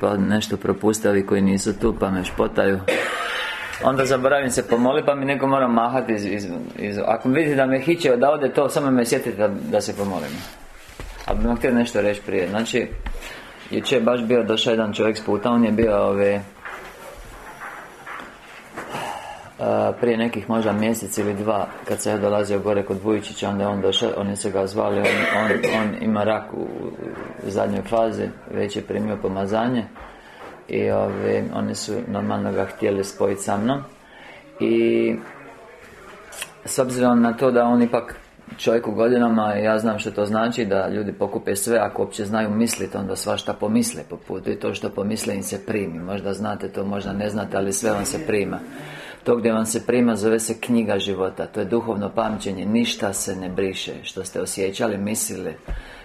pa nešto propuste ovi koji nisu tu pa me špotaju. Onda zaboravim se pomoli pa mi neko mora mahati iz, iz, iz Ako vidite da me hiće da ode to Samo me sjetite da, da se pomolim Ali bih htio nešto reći prije. Znači Jučer je baš bio došao jedan čovjek s puta On je bio ove prije nekih možda mjesec ili dva kad se je dolazio gore kod Vujičića onda je on došao, oni su ga zvali on, on, on ima rak u, zadnjoj fazi već je primio pomazanje i ove, oni su normalno ga htjeli spojiti sa mnom. I s obzirom na to da on ipak čovjek u godinama ja znam što to znači da ljudi pokupe sve ako uopće znaju misliti onda svašta pomisle po putu i to što pomisle im se primi. Možda znate to možda ne znate ali sve vam se prima to gdje vam se prima zove se knjiga života. To je duhovno pamćenje. Ništa se ne briše Što ste osjećali, mislili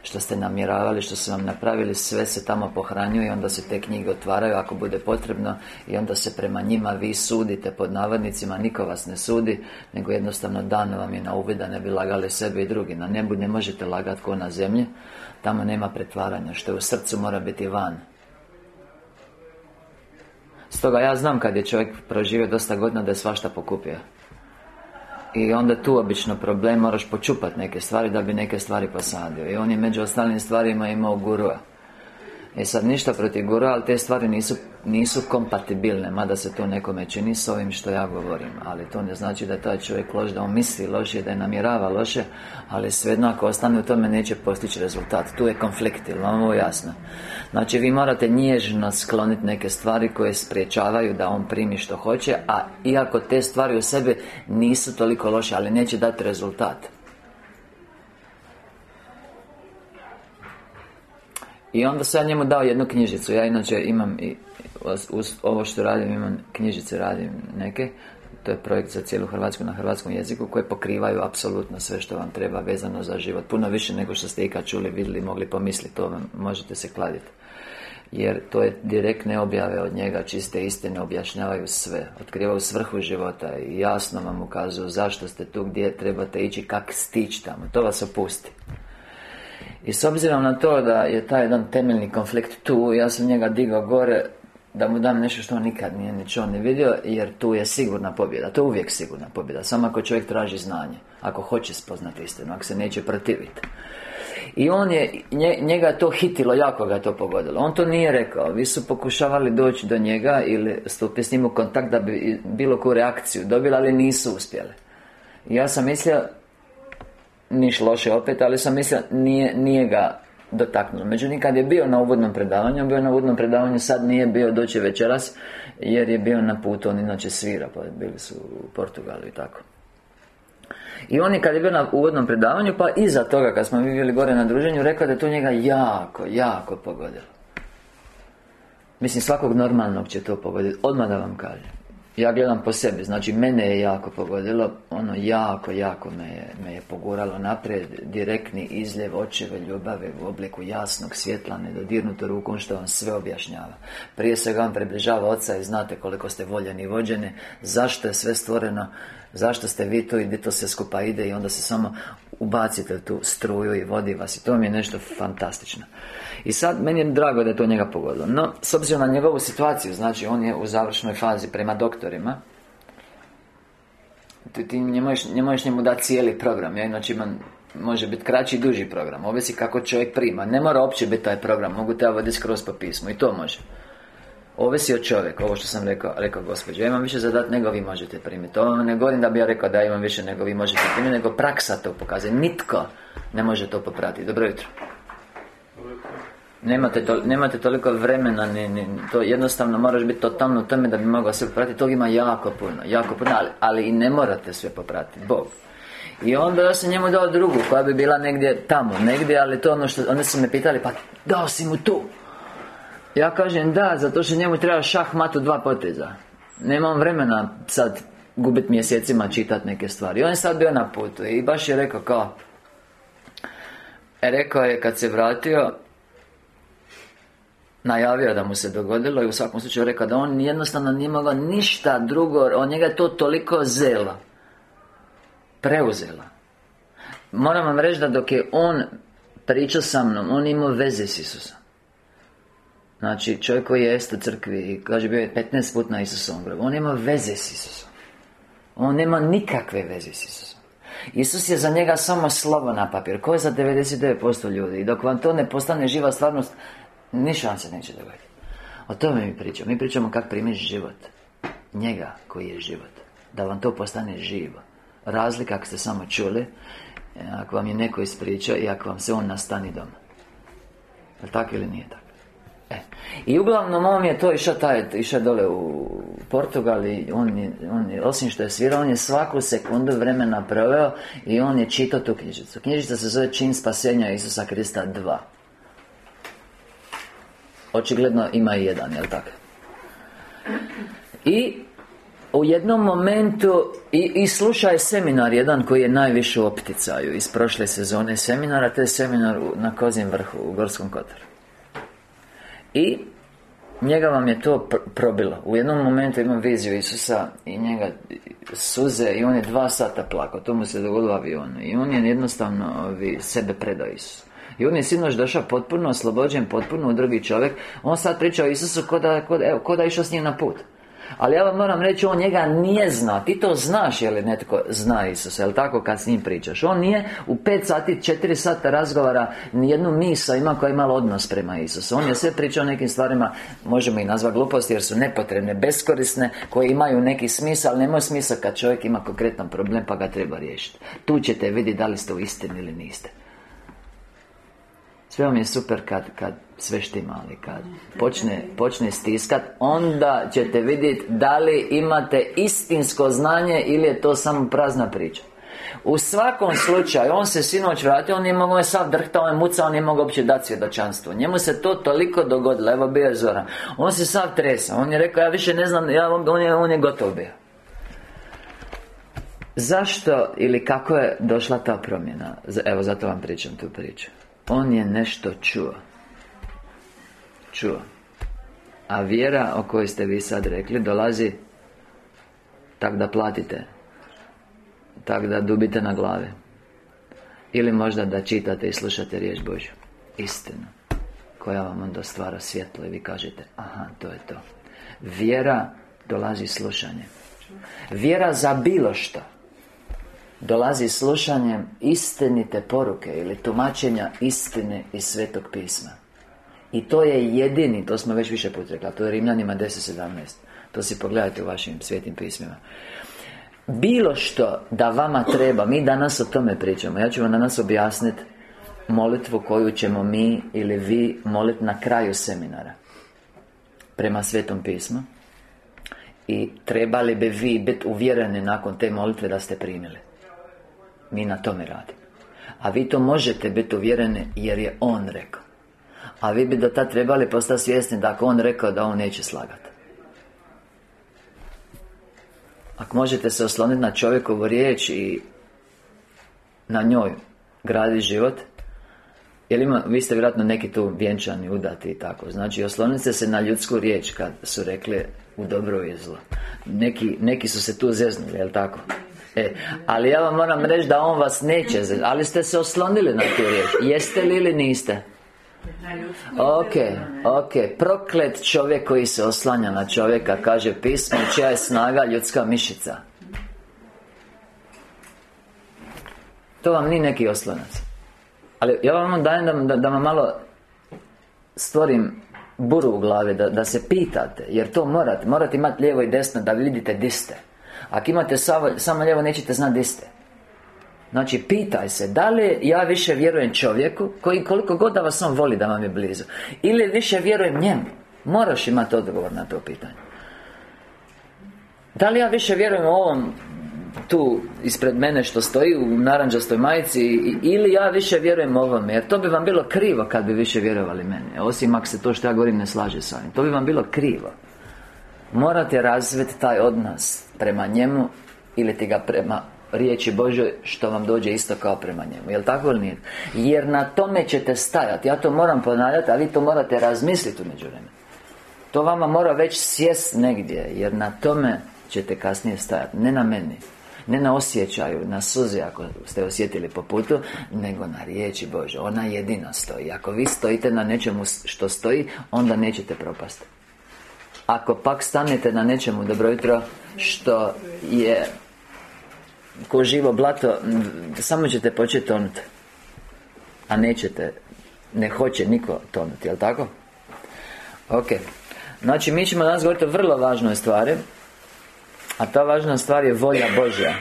Što ste namjeravali, što su vam napravili. Sve se tamo pohranjuje I onda se te knjige otvaraju ako bude potrebno I onda se prema njima vi sudite Pod navodnicima, niko vas ne sudi Nego jednostavno dano vam je na uvid Da ne bi lagali sebe i drugi. Na nebu ne možete lagati ko na zemlji Tamo nema pretvaranja Što je u srcu mora biti van Stoga ja znam kad je čovjek proživio dosta godina da je svašta pokupio. I onda tu obično problem, moraš počupati neke stvari da bi neke stvari posadio. I on je među ostalim stvarima imao gurua E sad ništa protiv gura, ali te stvari nisu, nisu kompatibilne Mada se to nekome čini s ovim što ja govorim. Ali to ne znači da taj čovjek loš, da on misli loše, da je namjerava loše Ali svejedno ako ostane u tome neće postići rezultat. Tu je konflikt, ili vam ovo jasno? Znači vi morate nježno skloniti neke stvari koje spriječavaju da on primi što hoće A iako te stvari u sebi nisu toliko loše, ali neće dati rezultat I onda sam njemu dao jednu knjižicu. Ja inače imam i uz ovo što radim imam knjižice radim neke. To je projekt za cijelu Hrvatsku na hrvatskom jeziku koje pokrivaju apsolutno sve što vam treba vezano za život. Puno više nego što ste ikad čuli, vidjeli, mogli pomisliti to vam možete se kladiti jer to je direktne objave od njega čiste istine objašnjavaju sve otkrivaju svrhu života i jasno vam ukazuju zašto ste tu gdje trebate ići kak stići tamo. To vas opusti i s obzirom na to da je taj jedan temeljni konflikt tu, ja sam njega digao gore da mu dam nešto što on nikad nije ni čuo ni vidio jer tu je sigurna pobjeda, to je uvijek sigurna pobjeda samo ako čovjek traži znanje ako hoće spoznati istinu, ako se neće protiviti. I on je, njega to hitilo, jako ga je to pogodilo. On to nije rekao, vi su pokušavali doći do njega Ili stupiti s njim u kontakt da bi bilo koju reakciju dobili, ali nisu uspjeli. Ja sam mislio niš loše opet, ali sam mislio nije, nije ga dotaknulo Međutim, kad je bio na uvodnom predavanju, bio na uvodnom predavanju, sad nije bio doći večeras Jer je bio na putu, on inače svira, pa bili su u Portugalu i tako i on je kad je bio na uvodnom predavanju, pa iza toga kad smo mi bili gore na druženju, rekao da je to njega jako, jako pogodilo. Mislim, svakog normalnog će to pogoditi, odmah da vam kažem. Ja gledam po sebi, znači mene je jako pogodilo Ono jako, jako me je, me je poguralo naprijed Direktni izljev očeve ljubave u obliku jasnog svjetla Nedodirnuto rukom što vam sve objašnjava. Prije svega vam približava oca i znate koliko ste voljeni i vođeni Zašto je sve stvoreno Zašto ste vi tu i gdje to sve skupa ide I onda se samo ubacite tu struju i vodi vas I to mi je nešto fantastično. I sad, meni je drago da je to njega pogodilo. No, s obzirom na njegovu situaciju Znači, on je u završnoj fazi prema doktorima Ti, ti ne, možeš, njemu dati cijeli program Ja inače imam Može biti kraći i duži program Ovisi kako čovjek prima. Ne mora uopće biti taj program Mogu te voditi skroz po pismu I to može Ovisi od čovjeka, ovo što sam rekao, rekao gospođo. Ja imam više zadat nego vi možete primiti Ovo ne govorim da bi ja rekao da imam više nego vi možete primiti Nego praksa to pokazuje. Nitko ne može to popratiti Dobro jutro. Nemate, to, nemate toliko vremena ni, ni, To jednostavno moraš biti totalno u tome da bi mogao sve popratiti Tog ima jako puno, jako puno ali, ali i ne morate sve popratiti Bog. I onda ja sam njemu dao drugu koja bi bila negdje tamo, negdje, ali to ono što, oni su me pitali, pa dao si mu tu Ja kažem da, zato što njemu treba šah matu dva poteza. Nemam vremena sad gubit mjesecima čitati neke stvari. On je sad bio na putu i baš je rekao kao e, Rekao je kad se vratio najavio da mu se dogodilo i u svakom slučaju rekao da on jednostavno nije mogao ništa drugo on njega je to toliko zela preuzela. Moram vam reći da dok je on pričao sa mnom on imao veze s Isusom Znači, čovjek koji je u crkvi i kaže bio je 15 put na Isusovom grobu On nema veze s Isusom. On nema nikakve veze s Isusom. Isus je za njega samo slovo na papir. Ko je za 99% ljudi? I dok vam to ne postane živa stvarnost Ništa vam se neće dogoditi. O tome mi pričamo. Mi pričamo kako primiš život. Njega koji je život. Da vam to postane živo. Razlika ako ste samo čuli Ako vam je neko ispričao I ako vam se on nastani doma. Je tako ili nije tako? I uglavnom on je to išao taj, išao dole u Portugali on je, on je, osim što je svirao, on je svaku sekundu vremena proveo i on je čitao tu knjižicu. Knjižica se zove Čin spasenja Isusa Krista 2. Očigledno ima i jedan, jel tako? I u jednom momentu i, i slušaj seminar jedan koji je najviše u opticaju iz prošle sezone seminara, to je seminar na Kozim vrhu u Gorskom Kotaru. I njega vam je to probilo. U jednom momentu imam viziju Isusa I njega suze I on je dva sata plakao. To mu se dogodilo u avionu. I on je jednostavno sebe predao Isusu. I on je sinoć došao potpuno oslobođen, potpuno drugi čovjek. On sad priča o Isusu ko da, ko, evo, ko da išao s njim na put ali ja vam moram reći, on njega nije zna. Ti to znaš, je li netko zna Isusa Jel tako kad s njim pričaš? On nije u pet sati, četiri sata razgovara Nijednu misa ima koja je imala odnos prema Isusu. On je sve pričao o nekim stvarima Možemo ih nazvati gluposti jer su nepotrebne, beskorisne Koje imaju neki smisao Ali nemaju smisla kad čovjek ima konkretan problem Pa ga treba riješiti Tu ćete vidjeti da li ste u istini ili niste sve vam je super kad, kad sve štima, ali kad počne, počne stiskat Onda ćete vidjeti da li imate istinsko znanje ili je to samo prazna priča. U svakom slučaju, on se sinoć vratio, on nije mogao sav drhta, on je mucao, on nije mogao uopće dati svjedočanstvo. Njemu se to toliko dogodilo, evo bio je Zoran. On se sav tresa, on je rekao, ja više ne znam, ja, on, je, on je gotov bio. Zašto ili kako je došla ta promjena? Evo, zato vam pričam tu priču on je nešto čuo. Čuo. A vjera o kojoj ste vi sad rekli Dolazi Tak da platite. Tak da dubite na glave Ili možda da čitate i slušate riječ Božju. Istinu Koja vam onda stvara svjetlo I vi kažete Aha, to je to. Vjera dolazi slušanje. Vjera za bilo što dolazi slušanjem istinite poruke ili tumačenja istine iz Svetog pisma. I to je jedini, to smo već više put rekli, to je Rimljanima 10.17. To si pogledajte u vašim svetim pismima. Bilo što da vama treba, mi danas o tome pričamo. Ja ću vam danas objasniti molitvu koju ćemo mi ili vi moliti na kraju seminara. Prema Svetom pismu. I trebali bi vi biti uvjereni nakon te molitve da ste primili. Mi na tome radimo A vi to možete biti uvjereni jer je On rekao. A vi bi do tad trebali postati svjesni da ako On rekao da On neće slagati Ako možete se osloniti na čovjekovu riječ i na njoj gradi život jer ima, vi ste vjerojatno neki tu vjenčani, udati i tako. Znači, oslonite se na ljudsku riječ Kad su rekli u dobro i zlo. Neki, neki su se tu zeznuli, jel tako? E, ali ja vam moram reći da on vas neće Ali ste se oslonili na tu riječ. Jeste li ili niste? Ok, ok. Proklet čovjek koji se oslanja na čovjeka Kaže pismo čija je snaga ljudska mišica. To vam nije neki oslonac. Ali ja vam dajem da, da, da vam malo Stvorim buru u glavi da, da se pitate Jer to morate Morate imati lijevo i desno da vidite di ste ako imate samo lijevo nećete znati gdje ste. Znači, pitaj se, da li ja više vjerujem čovjeku Koji koliko god da vas on voli da vam je blizu Ili više vjerujem njemu? Moraš imati odgovor na to pitanje. Da li ja više vjerujem ovom tu ispred mene što stoji u naranđastoj majici ili ja više vjerujem ovome? Jer to bi vam bilo krivo kad bi više vjerovali meni. Osim ako se to što ja govorim ne slaže sa ovim. To bi vam bilo krivo. Morate razviti taj odnos prema njemu Ili ti ga prema riječi Božoj Što vam dođe isto kao prema njemu Jel tako ili nije? Jer na tome ćete stajati. Ja to moram ponavljati, a vi to morate razmisliti u međuvremenu. To vama mora već sjest negdje Jer na tome ćete kasnije stajati. Ne na meni Ne na osjećaju, na suzi ako ste osjetili po putu Nego na riječi Bože Ona jedina stoji. Ako vi stojite na nečemu što stoji Onda nećete propasti Ako pak stanete na nečemu, dobro jutro Što je Ko živo blato Samo ćete početi tonuti A nećete Ne hoće niko tonuti, jel tako? Ok. Znači, mi ćemo danas govoriti o vrlo važnoj stvari A ta važna stvar je volja Božja.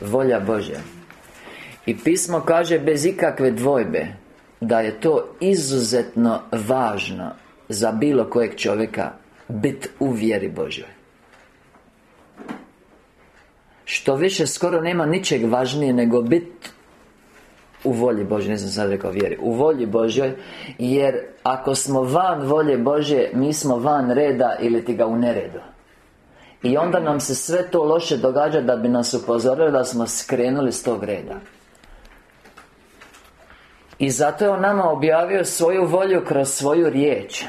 Volja Božja. I pismo kaže bez ikakve dvojbe Da je to izuzetno važno Za bilo kojeg čovjeka Bit u vjeri Božjoj. Što više skoro nema ničeg važnije nego bit u volji Božoj, ne znam sad rekao vjeri. U volji Božoj Jer ako smo van volje Božje Mi smo van reda ili ti ga u neredu. I onda nam se sve to loše događa Da bi nas upozorili da smo skrenuli s tog reda. I zato je On nama objavio svoju volju kroz svoju riječ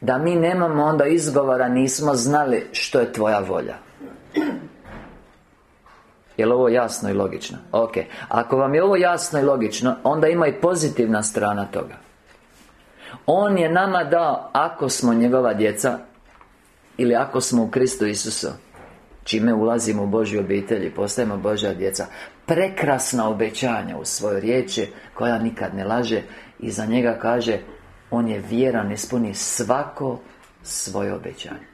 Da mi nemamo onda izgovora Nismo znali što je tvoja volja. Je ovo jasno i logično? Ok. Ako vam je ovo jasno i logično Onda ima i pozitivna strana toga. On je nama dao Ako smo njegova djeca Ili ako smo u Kristu Isusu Čime ulazimo u Božju obitelj I postajemo Božja djeca Prekrasna obećanja u svojoj riječi Koja nikad ne laže I za njega kaže On je vjeran, ispuni svako svoje obećanje.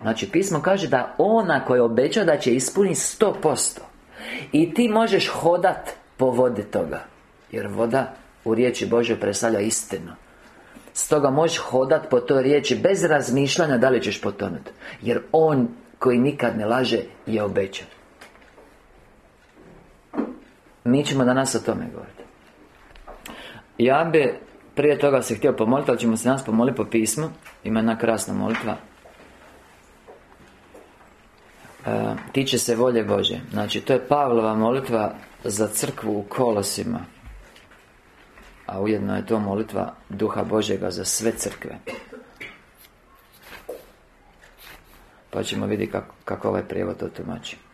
Znači, pismo kaže da ona koja obeća da će ispuniti sto posto. I ti možeš hodat po vodi toga Jer voda u riječi Bože predstavlja istinu. Stoga možeš hodat po toj riječi bez razmišljanja da li ćeš potonuti Jer On koji nikad ne laže je obećan. Mi ćemo danas o tome govoriti Ja bi prije toga se htio pomoliti, ali ćemo se nas pomoliti po pismu. Ima jedna krasna molitva. E, tiče se volje Bože Znači, to je Pavlova molitva za crkvu u kolosima. A ujedno je to molitva Duha Božega za sve crkve. Pa ćemo vidjeti kako, kako ovaj prijevod to tumači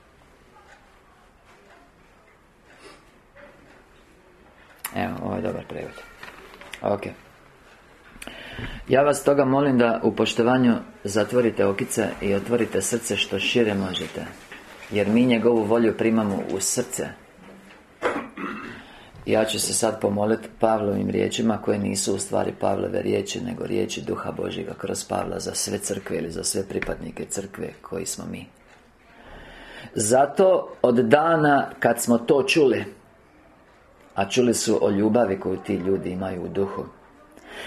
Evo, ovo je dobar prijevod Ok. Ja vas toga molim da u poštovanju zatvorite okice i otvorite srce što šire možete Jer mi njegovu volju primamo u srce. Ja ću se sad pomoliti Pavlovim riječima koje nisu u stvari Pavlove riječi nego riječi Duha Božjega kroz Pavla za sve crkve ili za sve pripadnike crkve koji smo mi. Zato od dana kad smo to čuli A čuli su o ljubavi koju ti ljudi imaju u duhu.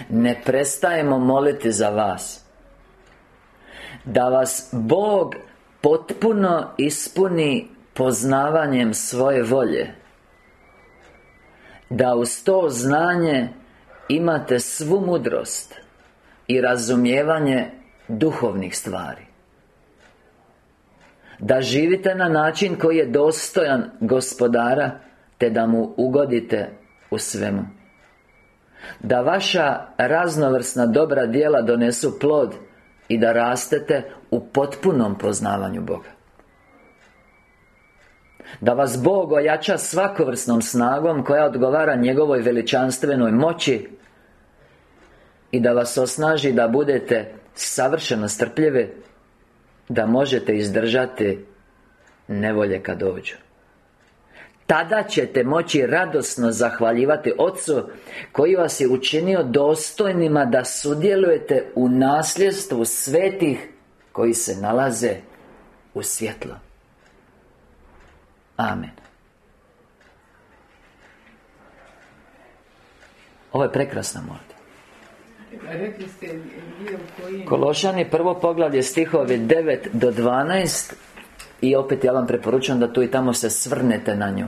Ne prestajemo moliti za vas Da vas Bog potpuno ispuni poznavanjem svoje volje Da uz to znanje imate svu mudrost I razumijevanje duhovnih stvari. Da živite na način koji je dostojan gospodara Te da mu ugodite u svemu. Da vaša raznovrsna dobra djela donesu plod I da rastete u potpunom poznavanju Boga. Da vas Bog ojača svakovrsnom snagom Koja odgovara njegovoj veličanstvenoj moći I da vas osnaži da budete savršeno strpljivi Da možete izdržati nevolje kad dođu tada ćete moći radosno zahvaljivati Otcu Koji vas je učinio dostojnima da sudjelujete u nasljedstvu svetih Koji se nalaze u svjetlo Amen. Ovo je prekrasna molitva. Kološani prvo poglavlje stihovi 9 do 12 i opet ja vam preporučujem da tu i tamo se svrnete na nju.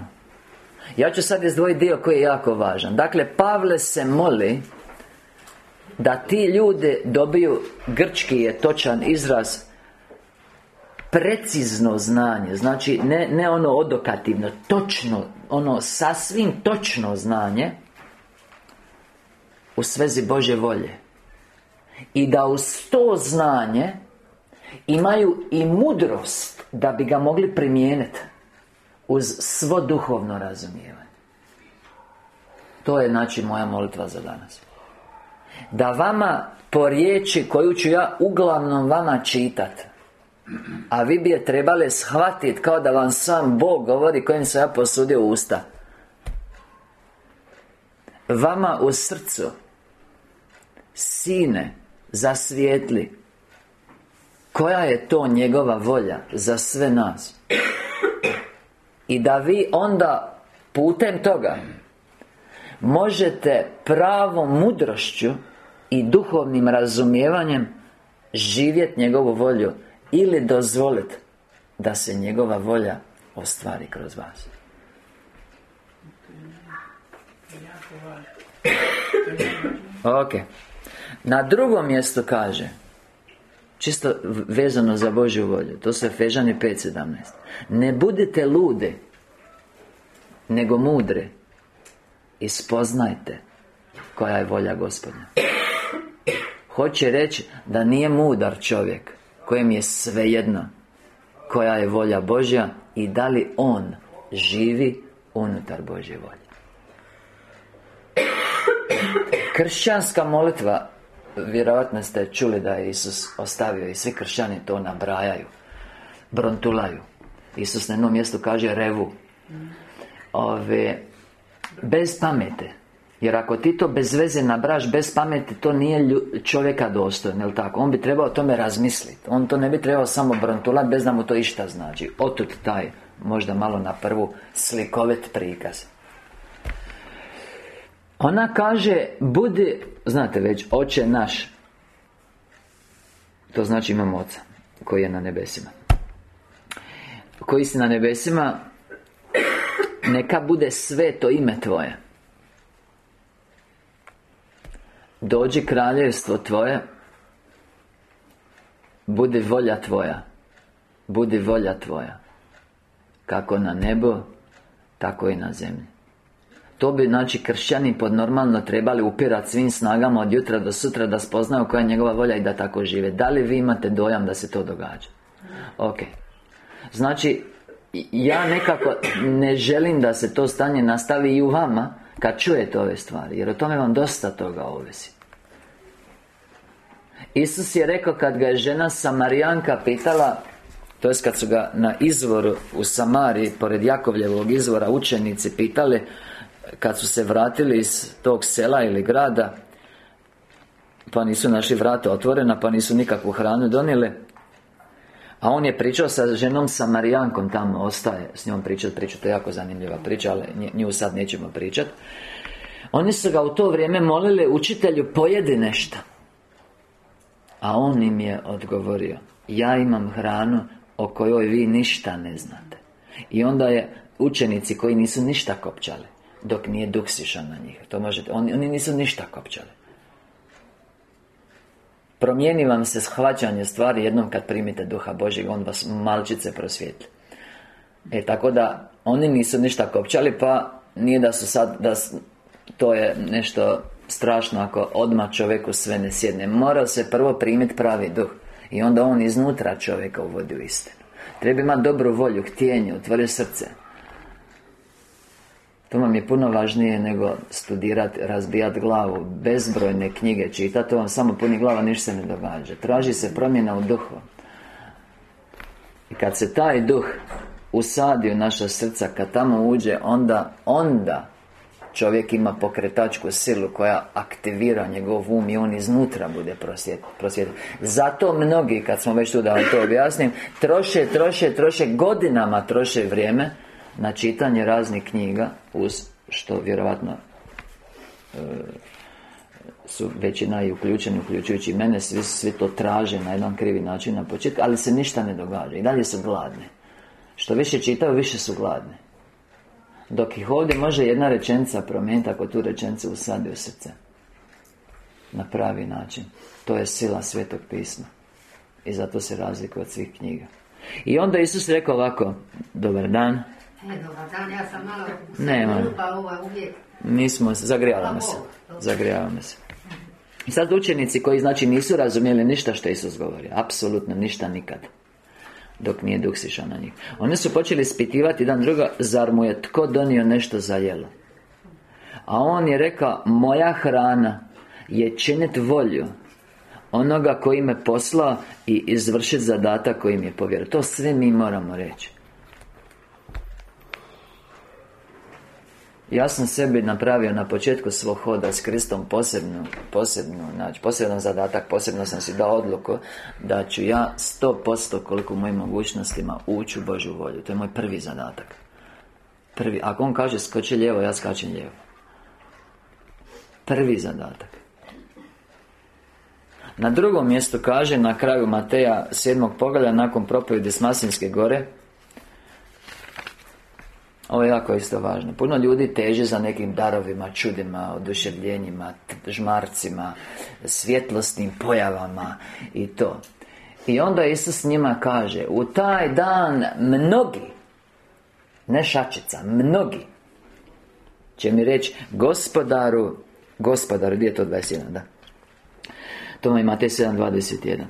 Ja ću sad izdvojiti dio koji je jako važan. Dakle, Pavle se moli Da ti ljudi dobiju Grčki je točan izraz Precizno znanje. Znači, ne, ne ono odokativno Točno, ono sasvim točno znanje U svezi Bože volje. I da uz to znanje Imaju i mudrost Da bi ga mogli primijeniti Uz svo duhovno razumijevanje. To je znači moja molitva za danas. Da vama po riječi koju ću ja uglavnom vama čitat A vi bi je trebali shvatiti kao da vam sam Bog govori kojim se ja posudio usta Vama u srcu Sine Zasvijetli Koja je to njegova volja Za sve nas? I da vi onda Putem toga Možete pravom mudrošću I duhovnim razumijevanjem Živjeti njegovu volju Ili dozvoliti Da se njegova volja Ostvari kroz vas. Ok. Na drugom mjestu kaže Čisto vezano za Božju volju. To su Efežani 5.17 Ne budite lude Nego mudre I spoznajte Koja je volja gospodina Hoće reći da nije mudar čovjek Kojem je svejedno Koja je volja Božja I da li on živi unutar Božje volje. Kršćanska molitva Vjerojatno ste čuli da je Isus ostavio I svi kršćani to nabrajaju Brontulaju. Isus na jednom mjestu kaže revu. Ove Bez pamete jer ako ti to bez veze nabraš bez pameti To nije čovjeka dostojno, jel tako? On bi trebao o tome razmisliti On to ne bi trebao samo brontulati bez da mu to išta znači. Otud taj, možda malo na prvu slikovit prikaz ona kaže, budi, znate već, oče naš. To znači imamo oca Koji je na nebesima. Koji si na nebesima Neka bude sveto ime Tvoje. Dođi kraljevstvo Tvoje Budi volja Tvoja Budi volja Tvoja Kako na nebo Tako i na zemlji to bi, znači, kršćani pod normalno trebali upirati svim snagama od jutra do sutra da spoznaju koja je njegova volja i da tako žive. Da li vi imate dojam da se to događa? Ok. Znači, ja nekako ne želim da se to stanje nastavi i u vama Kad čujete ove stvari Jer o tome vam dosta toga ovisi. Isus je rekao kad ga je žena Samarijanka pitala to jest kad su ga na izvoru u Samariji Pored Jakovljevog izvora učenici pitali kad su se vratili iz tog sela ili grada Pa nisu našli vrata otvorena Pa nisu nikakvu hranu donijeli. A on je pričao sa ženom Samarijankom tamo Ostaje s njom pričati priču To je jako zanimljiva priča Ali nju sad nećemo pričati Oni su ga u to vrijeme molili Učitelju pojedi nešto. A on im je odgovorio Ja imam hranu O kojoj vi ništa ne znate. I onda je učenici koji nisu ništa kopčali dok nije duh sišan na njih. To možete, oni, oni nisu ništa kopčali. Promijeni vam se shvaćanje stvari jednom kad primite duha Božjeg On vas malčice prosvijetli. E tako da Oni nisu ništa kopčali pa Nije da su sad da To je nešto strašno ako odmah čovjeku sve ne sjedne. Mora se prvo primiti pravi duh I onda on iznutra čovjeka uvodi u istinu. Treba imati dobru volju, htjenje, otvori srce to vam je puno važnije nego studirati, razbijati glavu Bezbrojne knjige čitati, to vam samo puni glava, ništa se ne događa. Traži se promjena u duhu. I kad se taj duh usadi u naša srca, kad tamo uđe, onda, onda Čovjek ima pokretačku silu koja aktivira njegov um i on iznutra bude prosvjet, Zato mnogi, kad smo već tu da vam to objasnim Troše, troše, troše, godinama troše vrijeme na čitanje raznih knjiga uz što vjerovatno e, su većina i uključeni, uključujući mene, svi, svi to traže na jedan krivi način na početku, ali se ništa ne događa i dalje su gladni. Što više čitaju, više su gladni. Dok ih ovdje može jedna rečenica promijeniti ako tu rečenicu usadi u srce. Na pravi način. To je sila Svetog pisma. I zato se razlikuje od svih knjiga. I onda Isus rekao ovako, dobar dan, nema. Mi smo, zagrijavamo se. Zagrijavamo se. I sad učenici koji znači nisu razumjeli ništa što Isus govori Apsolutno ništa nikad Dok nije duh sišao na njih Oni su počeli ispitivati jedan druga Zar mu je tko donio nešto za jelo A on je rekao Moja hrana je činit volju Onoga koji me poslao I izvršiti zadatak koji mi je povjerio To sve mi moramo reći Ja sam sebi napravio na početku svog hoda s Kristom posebnu, posebnu, znači poseban zadatak, posebno sam si dao odluku da ću ja sto posto koliko u mojim mogućnostima ući u Božju volju. To je moj prvi zadatak. Prvi, ako on kaže skoči lijevo, ja skačem lijevo. Prvi zadatak. Na drugom mjestu kaže na kraju Mateja sedmog pogleda nakon propovjedi s Masinske gore ovo je jako isto važno. Puno ljudi teže za nekim darovima, čudima, oduševljenjima, žmarcima Svjetlostnim pojavama I to. I onda Isus njima kaže U taj dan mnogi Ne šačica, mnogi Će mi reći Gospodaru Gospodaru, gdje je to 21, da? To vam imate 7.21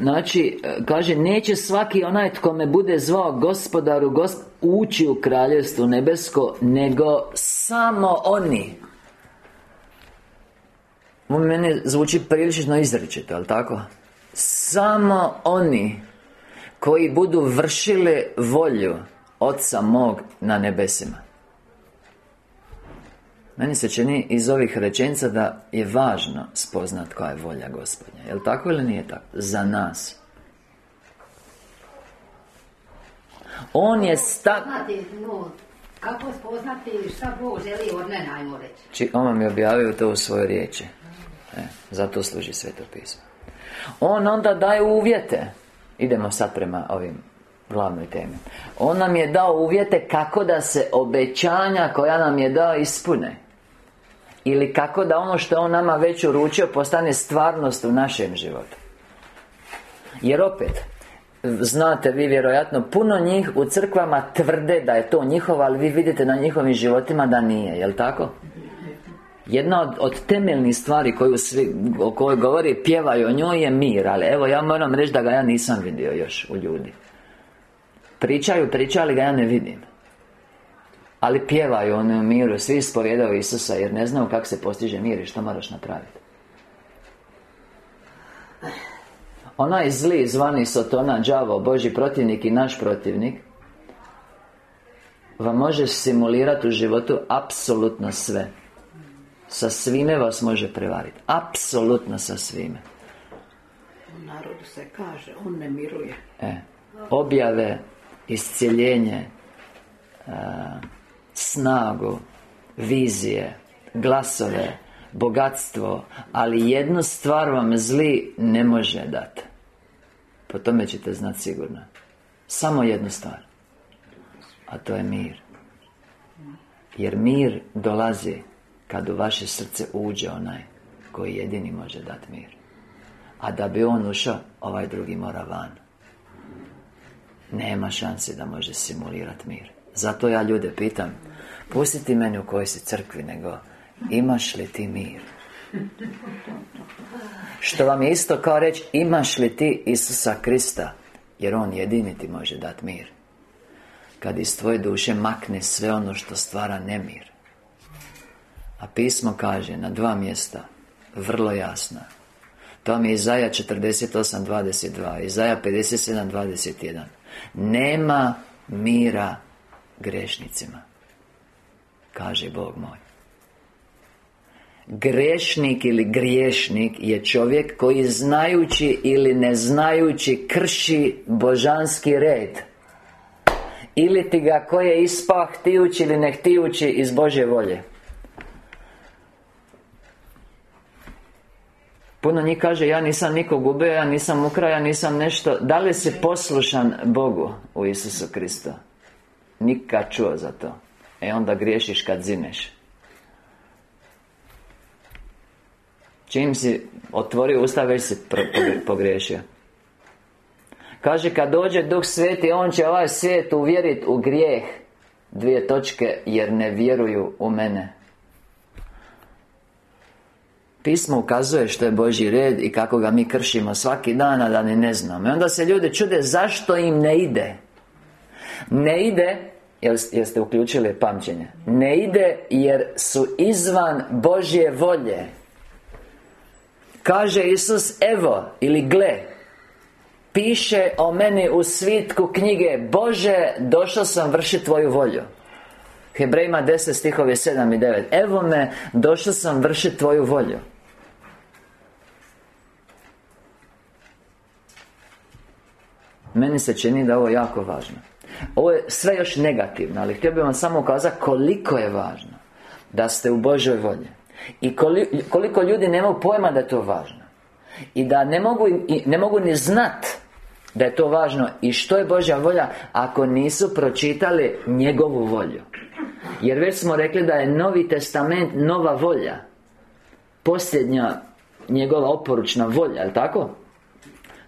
Znači, e, kaže, neće svaki onaj tko me bude zvao gospodaru gosp ući u kraljevstvo nebesko Nego samo oni Ovo mene zvuči prilično izrečito, ali tako? Samo oni Koji budu vršili volju Oca mog na nebesima meni se čini iz ovih rečenica da je važno spoznat koja je volja gospodnja Jel' tako ili nije tako? Za nas. On je sta... Kako spoznati šta Bog želi od mene, ajmo reći? On vam je objavio to u svojoj riječi. E, Zato služi sveto pismo. On onda daje uvjete. Idemo sad prema ovim glavnoj temi. On nam je dao uvjete kako da se obećanja koja nam je dao ispune ili kako da ono što On nama već uručio postane stvarnost u našem životu. Jer opet Znate vi vjerojatno Puno njih u crkvama tvrde da je to njihovo Ali vi vidite na njihovim životima da nije Jel' tako? Jedna od, od temeljnih stvari koju svi, o kojoj govori pjevaju o njoj je mir Ali evo ja moram reći da ga ja nisam vidio još u ljudi. Pričaju, pričaju, ali ga ja ne vidim ali pjevaju oni u miru, svi ispovjedaju Isusa Jer ne znaju kako se postiže mir i što moraš napraviti. Onaj zli zvani Sotona, đavo, Boži protivnik i naš protivnik Vam može simulirati u životu apsolutno sve. Sa svime vas može prevariti Apsolutno sa svime. U narodu se kaže, on ne miruje. E, Objave, iscijeljenje snagu, vizije, glasove, bogatstvo Ali jednu stvar vam zli ne može dati Po tome ćete znati sigurno. Samo jednu stvar A to je mir. Jer mir dolazi Kad u vaše srce uđe onaj Koji jedini može dati mir. A da bi on ušao Ovaj drugi mora van. Nema šanse da može simulirati mir. Zato ja ljude pitam Pustiti meni u kojoj si crkvi, nego Imaš li ti mir? Što vam je isto kao reći Imaš li ti Isusa Krista? Jer On jedini ti može dati mir. Kad iz tvoje duše makne sve ono što stvara nemir. A pismo kaže na dva mjesta Vrlo jasno. To vam je Izaja 48.22 Izaja 57.21 Nema mira grešnicima Kaže Bog moj. Grešnik ili griješnik je čovjek koji znajući ili ne znajući krši božanski red. Ili ti ga koje ispao htijući ili ne htijući iz Bože volje. Puno njih kaže, ja nisam nikog ubio, ja nisam ukrao, ja nisam nešto. Da li si poslušan Bogu u Isusu Kristu? Nikad čuo za to E onda griješiš kad zineš. Čim si otvorio usta, već si pogriješio. Kaže, kad dođe Duh Sveti, On će ovaj svijet uvjeriti u grijeh. Dvije točke, jer ne vjeruju u mene. Pismo ukazuje što je Božji red i kako ga mi kršimo svaki dan, a da ni ne znamo. I onda se ljudi čude zašto im ne ide? Ne ide, jer jeste uključili pamćenje? Ne ide jer su izvan Božje volje. Kaže Isus, evo, ili gle Piše o meni u svitku knjige Bože, došao sam vršiti Tvoju volju. Hebrejima 10 stihovi 7 i 9 Evo me, došao sam vršiti Tvoju volju. Meni se čini da ovo jako važno Ovo je sve još negativno Ali htio bih vam samo ukazati koliko je važno Da ste u Božoj volji I koliko ljudi nemaju pojma da je to važno I da ne mogu, ne mogu ni znat Da je to važno I što je Božja volja Ako nisu pročitali njegovu volju Jer već smo rekli da je Novi Testament Nova volja Posljednja njegova oporučna volja, jel tako?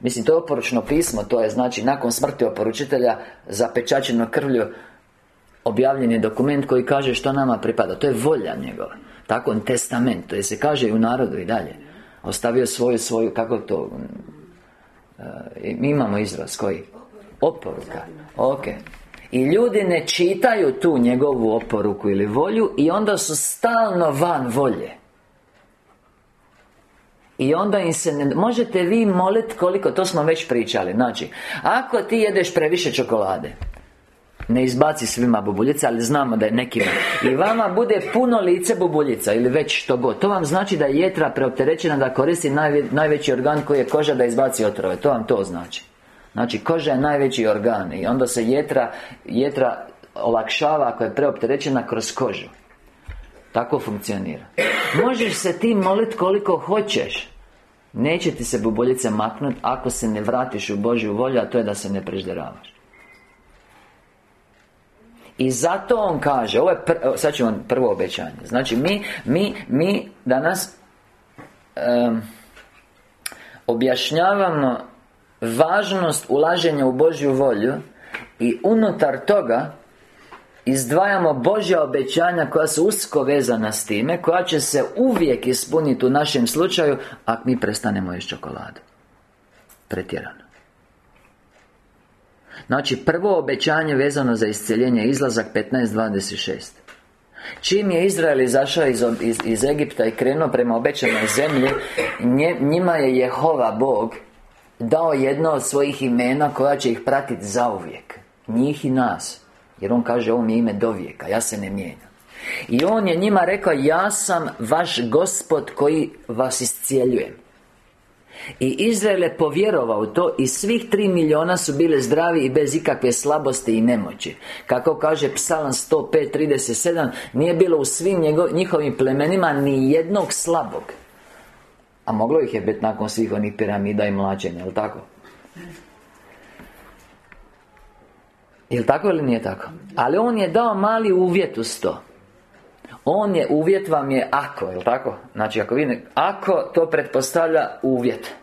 Mislim, to je oporučno pismo, to je znači nakon smrti oporučitelja Zapečačeno krvlju Objavljen je dokument koji kaže što nama pripada. To je volja njegova. Tako testament, to je se kaže i u narodu i dalje. Ostavio svoju, svoju, kako to e, Mi imamo izraz koji? Oporuka. Ok. I ljudi ne čitaju tu njegovu oporuku ili volju I onda su stalno van volje i onda im se ne... Možete vi moliti koliko, to smo već pričali Znači, ako ti jedeš previše čokolade ne izbaci svima bubuljica, ali znamo da je nekima. I vama bude puno lice bubuljica Ili već što god. To vam znači da je jetra preopterećena Da koristi najveći organ koji je koža da izbaci otrove. To vam to znači. Znači, koža je najveći organ I onda se jetra, jetra olakšava ako je preopterećena kroz kožu. Tako funkcionira. Možeš se ti moliti koliko hoćeš Neće ti se bubuljice maknuti ako se ne vratiš u Božju volju, a to je da se ne prežderavaš. I zato on kaže, ovo je sad ću vam prvo obećanje Znači mi, mi, mi danas Objašnjavamo Važnost ulaženja u Božju volju I unutar toga Izdvajamo Božja obećanja koja su usko vezana s time Koja će se uvijek ispuniti u našem slučaju Ako mi prestanemo jesti čokoladu. Pretjerano. Znači prvo obećanje vezano za isceljenje Izlazak 15.26 Čim je Izrael izašao iz, iz, iz Egipta i krenuo prema obećanoj zemlji Njima je Jehova Bog Dao jedno od svojih imena koja će ih pratiti zauvijek. Njih i nas jer on kaže ovo mi ime do vijeka Ja se ne mijenjam. I on je njima rekao Ja sam vaš gospod koji vas iscijeljujem. I Izrael je povjerovao to I svih tri miliona su bile zdravi I bez ikakve slabosti i nemoći. Kako kaže Psalam 105.37 Nije bilo u svim njihovim plemenima Ni jednog slabog. A moglo ih je biti nakon svih onih piramida i mlađenja, jel tako? Jel tako ili nije tako? Ali on je dao mali uvjet uz to On je, uvjet vam je ako, jel tako? Znači ako vi ako to pretpostavlja uvjet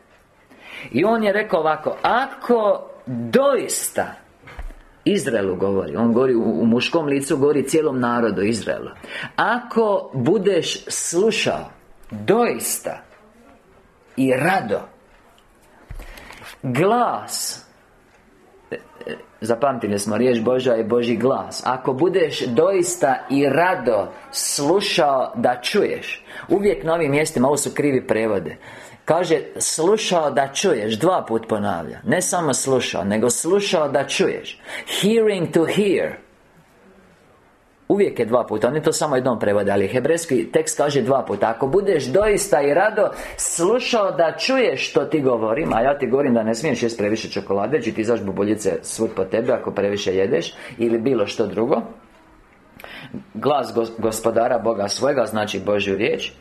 I on je rekao ovako Ako doista Izraelu govori On govori u, u muškom licu Govori cijelom narodu Izraelu Ako budeš slušao Doista I rado Glas Zapamtili smo riječ Božja i Boži glas. Ako budeš doista i rado slušao da čuješ Uvijek na ovim mjestima, ovo su krivi prevode. Kaže, slušao da čuješ, dva put ponavlja. Ne samo slušao, nego slušao da čuješ. Hearing to hear Uvijek je dva puta, oni to samo jednom prevode Ali hebrejski tekst kaže dva puta. Ako budeš doista i rado slušao da čuješ što ti govorim A ja ti govorim da ne smiješ jesti previše čokolade Će ti izaći bubuljice svud po tebe ako previše jedeš Ili bilo što drugo Glas gospodara Boga svojega znači Božju riječ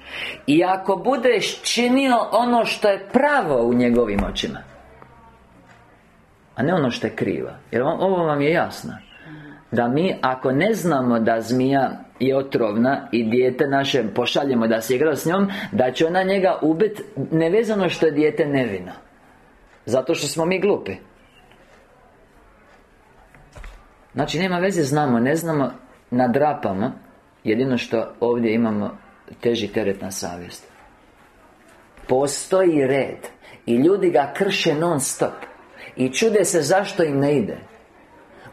I ako budeš činio ono što je pravo u njegovim očima A ne ono što je krivo Jer ovo vam je jasno da mi ako ne znamo da zmija je otrovna i dijete naše pošaljemo da se igra s njom da će ona njega ubiti nevezano što je dijete nevino. Zato što smo mi glupi. Znači nema veze znamo ne znamo nadrapamo jedino što ovdje imamo teži teret na savjest. Postoji red I ljudi ga krše non stop I čude se zašto im ne ide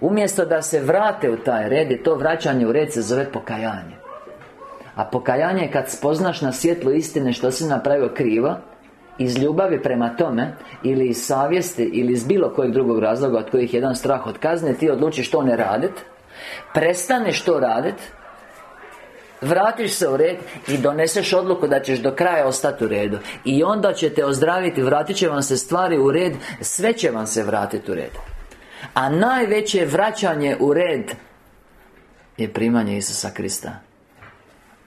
Umjesto da se vrate u taj red I to vraćanje u red se zove pokajanje. A pokajanje je kad spoznaš na svjetlu istine što si napravio krivo iz ljubavi prema tome Ili iz savjesti Ili iz bilo kojeg drugog razloga Od kojih jedan strah od kazne Ti odlučiš to ne radit Prestaneš to radit Vratiš se u red I doneseš odluku da ćeš do kraja ostati u redu. I onda će te ozdraviti Vratit će vam se stvari u red Sve će vam se vratiti u red A najveće vraćanje u red Je primanje Isusa Krista.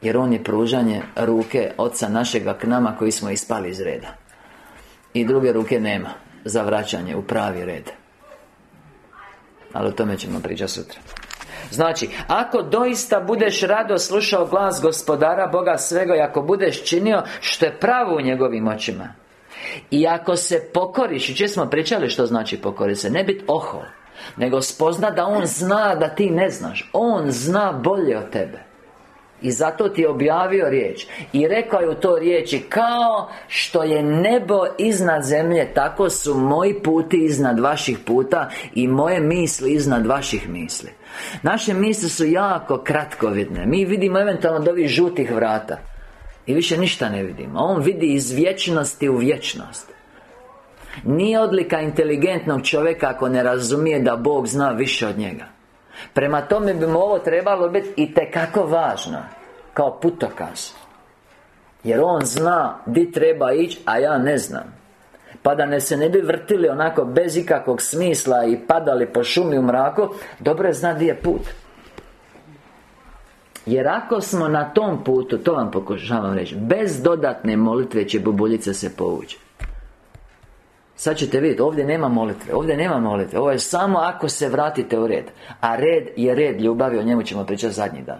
Jer On je pružanje ruke Oca našega k nama koji smo ispali iz reda. I druge ruke nema Za vraćanje u pravi red. Ali o tome ćemo pričati sutra. Znači, ako doista budeš rado slušao glas gospodara Boga svega I ako budeš činio što je pravo u njegovim očima I ako se pokoriš I smo pričali što znači pokori se Ne biti ohol Nego spozna da On zna da ti ne znaš On zna bolje od tebe. I zato ti je objavio riječ. I rekao je u to riječi Kao što je nebo iznad zemlje Tako su moji puti iznad vaših puta I moje misli iznad vaših misli. Naše misli su jako kratkovidne. Mi vidimo eventualno od ovih žutih vrata I više ništa ne vidimo On vidi iz vječnosti u vječnost. Nije odlika inteligentnog čovjeka Ako ne razumije da Bog zna više od njega. Prema tome bi mu ovo trebalo biti i kako važno Kao putokaz. Jer on zna di treba ići, a ja ne znam. Pa da ne se ne bi vrtili onako bez ikakvog smisla I padali po šumi u mraku Dobro je zna di je put jer ako smo na tom putu, to vam pokušavam reći Bez dodatne molitve će bubuljica se povući. Sad ćete vidjeti, ovdje nema molitve Ovdje nema molitve Ovo je samo ako se vratite u red. A red je red ljubavi O njemu ćemo pričati zadnji dan.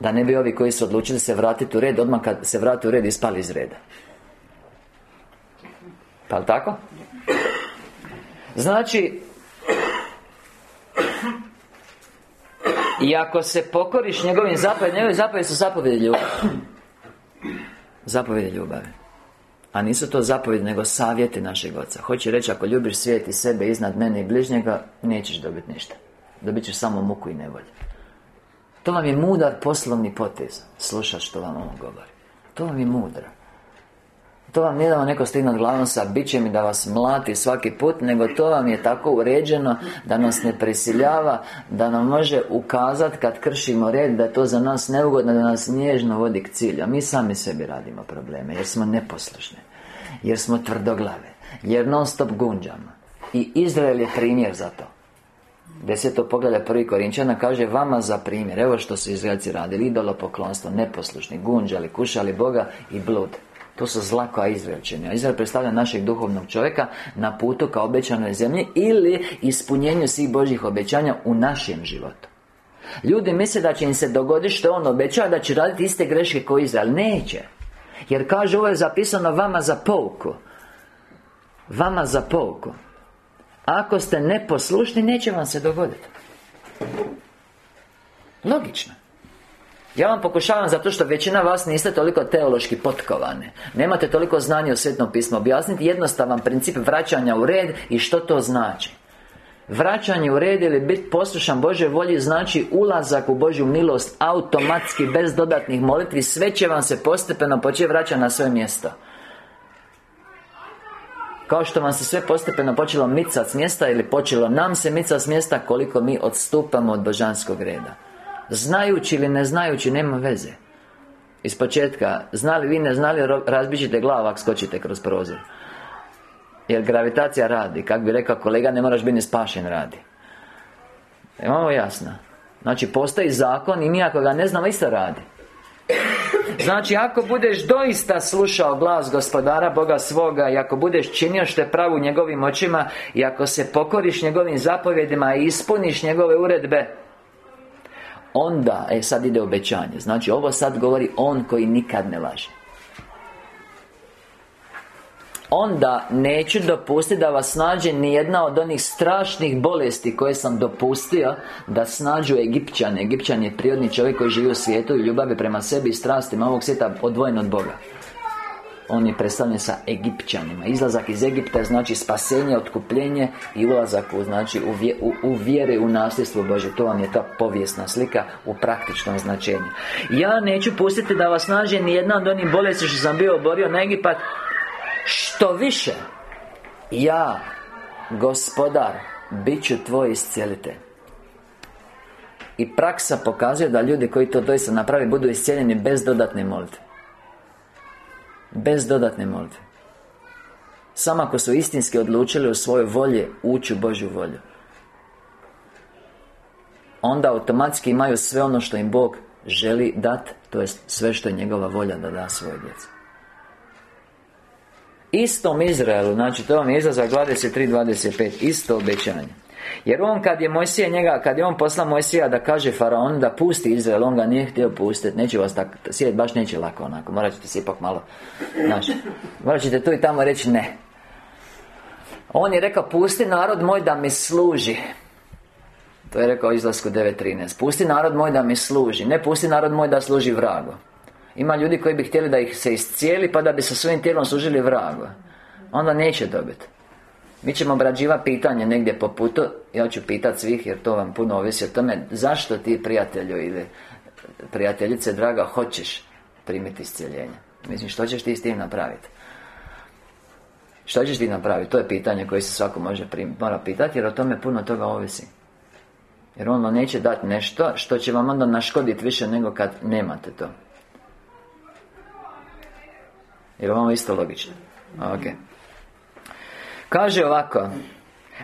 Da ne bi ovi koji su odlučili se vratiti u red Odmah kad se vrati u red ispali iz reda. Pa li tako? Znači I ako se pokoriš njegovim zapovjedima Njegove zapovjedi su zapovjedi ljubavi. Zapovjedi ljubavi. A nisu to zapovjedi, nego savjeti našeg Oca. Hoće reći, ako ljubiš svijet i sebe iznad mene i bližnjega Nećeš dobiti ništa. Dobit ćeš samo muku i nevolju. To vam je mudar poslovni potez. Slušat što vam on govori. To vam je mudro to vam nije da vam neko stigne od glavom sa bićem i da vas mlati svaki put Nego to vam je tako uređeno Da nas ne prisiljava Da nam može ukazati kad kršimo red Da je to za nas neugodno Da nas nježno vodi k cilju. Mi sami sebi radimo probleme Jer smo neposlušni Jer smo tvrdoglave Jer non stop gunđamo. I Izrael je primjer za to. Deseto pogleda prvi Korinčana kaže Vama za primjer. Evo što su Izraelci radili Idolopoklonstvo, neposlušni, gunđali, kušali Boga i blud to su zla koja A Izrael predstavlja našeg duhovnog čovjeka Na putu ka obećanoj zemlji Ili ispunjenju svih Božjih obećanja U našem životu. Ljudi misle da će im se dogoditi što on obećava Da će raditi iste greške kao Izrael. Neće. Jer kaže ovo je zapisano vama za pouku. Vama za pouku. Ako ste neposlušni Neće vam se dogoditi. Logično ja vam pokušavam zato što većina vas niste toliko teološki potkovane. Nemate toliko znanja o Svetnom pismu. Objasniti jednostavan princip vraćanja u red i što to znači. Vraćanje u red ili biti poslušan Bože volji znači ulazak u Božju milost automatski bez dodatnih molitvi. Sve će vam se postepeno početi vraćati na svoje mjesto. Kao što vam se sve postepeno počelo micati s mjesta ili počelo nam se micati s mjesta koliko mi odstupamo od božanskog reda Znajući ili ne znajući, nema veze. Iz početka Znali vi, ne znali, razbićite glavu ako skočite kroz prozor. Jer gravitacija radi Kak bi rekao kolega, ne moraš biti spašen radi. Imamo jasno. Znači, postoji zakon i mi ako ga ne znamo, isto radi. Znači, ako budeš doista slušao glas gospodara Boga svoga I ako budeš činio što je pravo u njegovim očima I ako se pokoriš njegovim zapovjedima I ispuniš njegove uredbe Onda, e sad ide obećanje. Znači ovo sad govori On koji nikad ne laže. Onda neću dopustiti da vas snađe ni jedna od onih strašnih bolesti koje sam dopustio Da snađu Egipćane. Egipćan je prirodni čovjek koji živi u svijetu i ljubavi prema sebi i strastima ovog svijeta odvojen od Boga On je predstavljen sa Egipćanima. Izlazak iz Egipta znači spasenje, otkupljenje I ulazak u, znači, u, vje, u, u vjere, u nasljedstvo Bože. To vam je ta povijesna slika u praktičnom značenju. Ja neću pustiti da vas nađe ni jedna od onih bolesti što sam bio oborio na Egipat. Što više Ja, gospodar, bit ću tvoj iscijelitelj i praksa pokazuje da ljudi koji to doista napravi budu iscijeljeni bez dodatne molitve Bez dodatne molitve. Samo ako su istinski odlučili u svojoj volji ući u Božju volju. Onda automatski imaju sve ono što im Bog želi dat To jest sve što je njegova volja da da svoje djece Istom Izraelu, znači to vam je izlazak 23-25 Isto obećanje jer on kad je Mojsija njega, kad je on poslao Mojsija da kaže Faraon da pusti Izrael, on ga nije htio pustiti, neće vas tako, svijet baš neće lako onako, morat ćete se ipak malo, znaš, morat ćete tu i tamo reći ne. On je rekao, pusti narod moj da mi služi. To je rekao izlasku 9.13 Pusti narod moj da mi služi. Ne pusti narod moj da služi vragu. Ima ljudi koji bi htjeli da ih se iscijeli Pa da bi sa svojim tijelom služili vragu. Onda neće dobiti mi ćemo obrađivati pitanje negdje po putu Ja ću pitati svih jer to vam puno ovisi o tome. Zašto ti prijatelju ili prijateljice draga hoćeš primiti iscijeljenje? Mislim što ćeš ti s tim napraviti Što ćeš ti napraviti? To je pitanje koje se svako može prim, mora pitati Jer o tome puno toga ovisi. Jer on vam neće dati nešto Što će vam onda naškoditi više nego kad nemate to. Jer vam isto logično? Ok Kaže ovako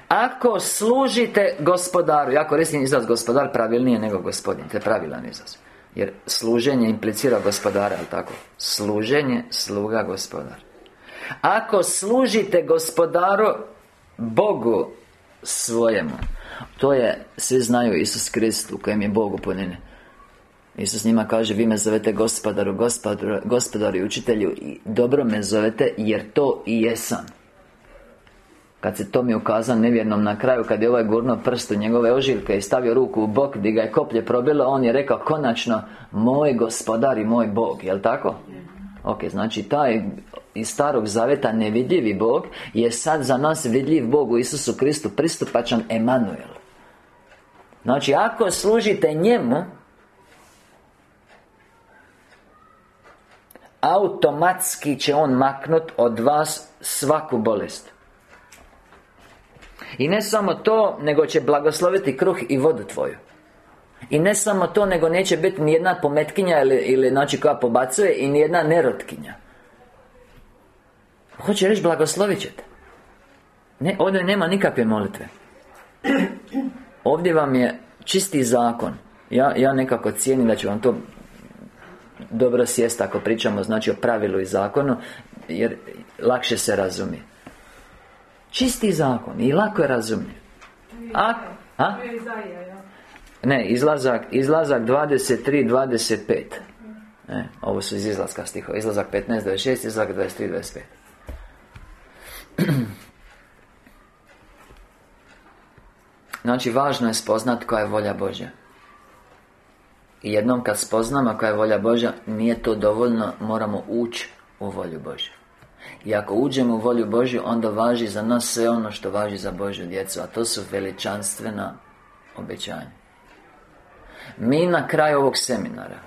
Ako služite gospodaru Ja koristim izraz gospodar pravilnije nego gospodin To je pravilan izraz Jer služenje implicira gospodara, ali tako? Služenje, sluga gospodar. Ako služite gospodaru Bogu svojemu To je, svi znaju Isus Krist u kojem je Bog upunjen Isus njima kaže Vi me zovete gospodaru, gospodaru, gospodaru i učitelju I dobro me zovete jer to i jesam kad se to mi ukazao nevjernom na kraju Kad je ovaj gurno prst u njegove ožiljke I stavio ruku u bok Gdje ga je koplje probilo On je rekao konačno Moj gospodar i moj Bog Jel' tako? Ok, znači taj iz starog zaveta nevidljivi Bog Je sad za nas vidljiv Bog u Isusu Kristu Pristupačan Emanuel Znači ako služite njemu Automatski će on maknut od vas svaku bolest i ne samo to, nego će blagosloviti kruh i vodu tvoju. I ne samo to, nego neće biti ni jedna pometkinja ili, ili znači koja pobacuje i ni jedna nerotkinja. Hoće reći blagoslovit ćete ne, Ovdje nema nikakve molitve. Ovdje vam je čisti zakon. Ja, ja nekako cijenim da će vam to dobro sjest ako pričamo znači o pravilu i zakonu Jer lakše se razumije Čisti zakon i lako je razumljiv A? A? Ne, izlazak, izlazak 23, 25 ne, Ovo su iz izlaska stihova Izlazak 15, 26, izlazak 23, 25 Znači, važno je spoznat koja je volja Božja. I jednom kad spoznamo koja je volja Božja Nije to dovoljno, moramo ući u volju Božju i ako uđemo u volju Božju Onda važi za nas sve ono što važi za Božju djecu A to su veličanstvena obećanja. Mi na kraju ovog seminara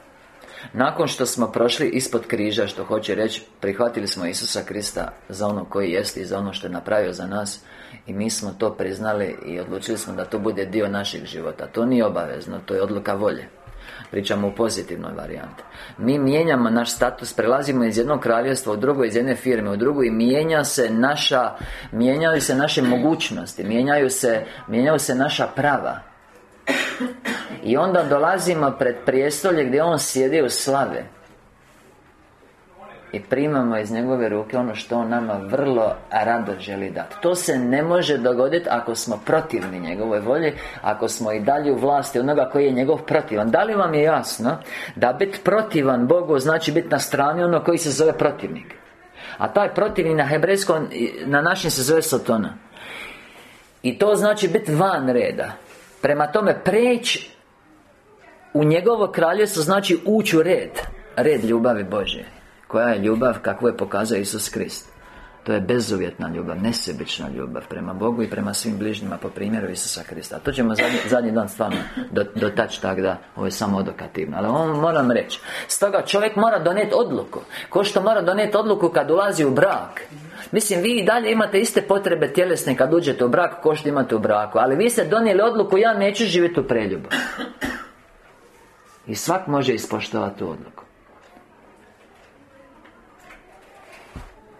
nakon što smo prošli ispod križa Što hoće reći Prihvatili smo Isusa Krista Za ono koji jest i za ono što je napravio za nas I mi smo to priznali I odlučili smo da to bude dio našeg života. To nije obavezno To je odluka volje Pričamo u pozitivnoj varijanti. Mi mijenjamo naš status Prelazimo iz jednog kraljevstva u drugo Iz jedne firme u drugu I mijenja se naša Mijenjaju se naše mogućnosti Mijenjaju se, mijenjaju se naša prava. I onda dolazimo pred prijestolje Gdje On sjedi u slave i primamo iz njegove ruke ono što on nama vrlo rado želi dati. To se ne može dogoditi ako smo protivni njegovoj volji Ako smo i dalje u vlasti onoga koji je njegov protivan. Da li vam je jasno da biti protivan Bogu znači biti na strani ono koji se zove protivnik? A taj protivnik na hebrejskom, na našem se zove Sotona. I to znači biti van reda. Prema tome preći u njegovo kraljevstvo znači ući u red Red ljubavi Božje Koja je ljubav kakvu je pokazao Isus Krist to je bezuvjetna ljubav, nesebična ljubav prema Bogu i prema svim bližnjima po primjeru Isusa Krista. To ćemo zadnji, zadnji dan stvarno dotaći tak da ovo je samo odokativno. Ali ovo moram reći. Stoga čovjek mora donijeti odluku. Ko što mora donijeti odluku kad ulazi u brak. Mislim, vi i dalje imate iste potrebe tjelesne kad uđete u brak ko što imate u braku. Ali vi ste donijeli odluku, ja neću živjeti u preljubu. I svak može ispoštovati tu odluku.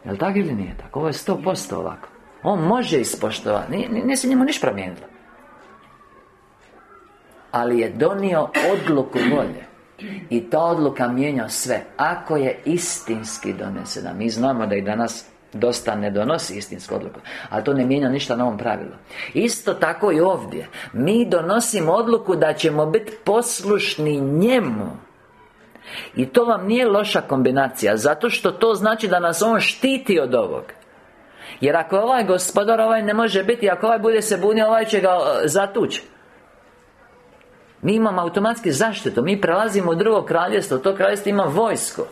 Jel tako ili nije tako? Ovo je sto posto ovako. On može ispoštovati. Nije, nije se njemu niš promijenilo Ali je donio odluku volje. I ta odluka mijenja sve. Ako je istinski donesena. Mi znamo da i danas dosta ne donosi istinsku odluku Ali to ne mijenja ništa na ovom pravilu. Isto tako i ovdje. Mi donosimo odluku da ćemo biti poslušni njemu i to vam nije loša kombinacija Zato što to znači da nas On štiti od ovog. Jer ako ovaj gospodar, ovaj ne može biti Ako ovaj bude se bunio, ovaj će ga e, zatući Mi imamo automatski zaštitu Mi prelazimo u drugo kraljestvo To kraljestvo ima vojsko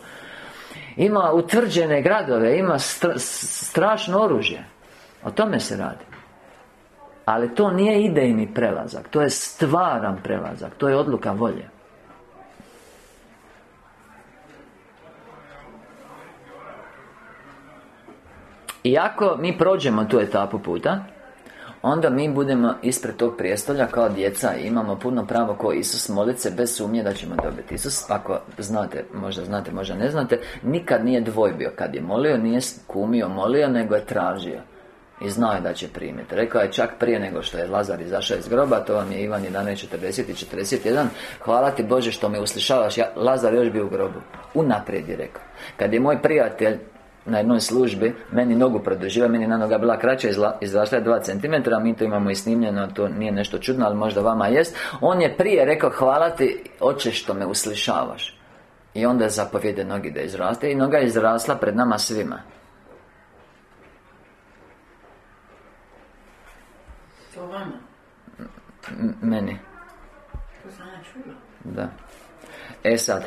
Ima utvrđene gradove Ima strašno oružje. O tome se radi. Ali to nije idejni prelazak To je stvaran prelazak To je odluka volje I ako mi prođemo tu etapu puta Onda mi budemo ispred tog prijestolja kao djeca imamo puno pravo ko Isus molit se bez sumnje da ćemo dobiti. Isus, ako znate, možda znate, možda ne znate Nikad nije dvojbio kad je molio, nije kumio molio, nego je tražio i znao je da će primiti Rekao je čak prije nego što je Lazar izašao iz groba To vam je Ivan 11.40 i 41 Hvala ti Bože što me uslišavaš ja, Lazar još bio u grobu. Unaprijed je rekao. Kad je moj prijatelj na jednoj službi Meni nogu produživa, meni na noga bila kraća Izašla je 2 cm Mi to imamo i snimljeno, to nije nešto čudno Ali možda vama jest. On je prije rekao hvala ti Oče što me uslišavaš. I onda je zapovjede nogi da izraste I noga je izrasla pred nama svima. To vama? meni. To sam Da. E sad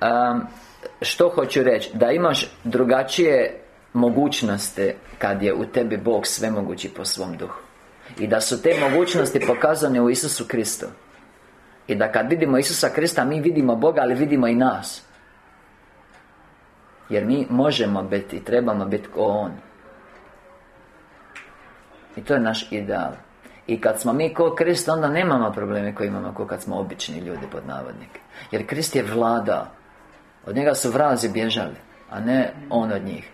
um, što hoću reći? Da imaš drugačije mogućnosti Kad je u tebi Bog svemogući po svom duhu. I da su te mogućnosti pokazane u Isusu Kristu. I da kad vidimo Isusa Krista Mi vidimo Boga, ali vidimo i nas. Jer mi možemo biti i trebamo biti ko On. I to je naš ideal. I kad smo mi ko Krist, onda nemamo probleme koje imamo ko kad smo obični ljudi pod navodnike. Jer Krist je vladao od njega su vrazi bježali A ne on od njih.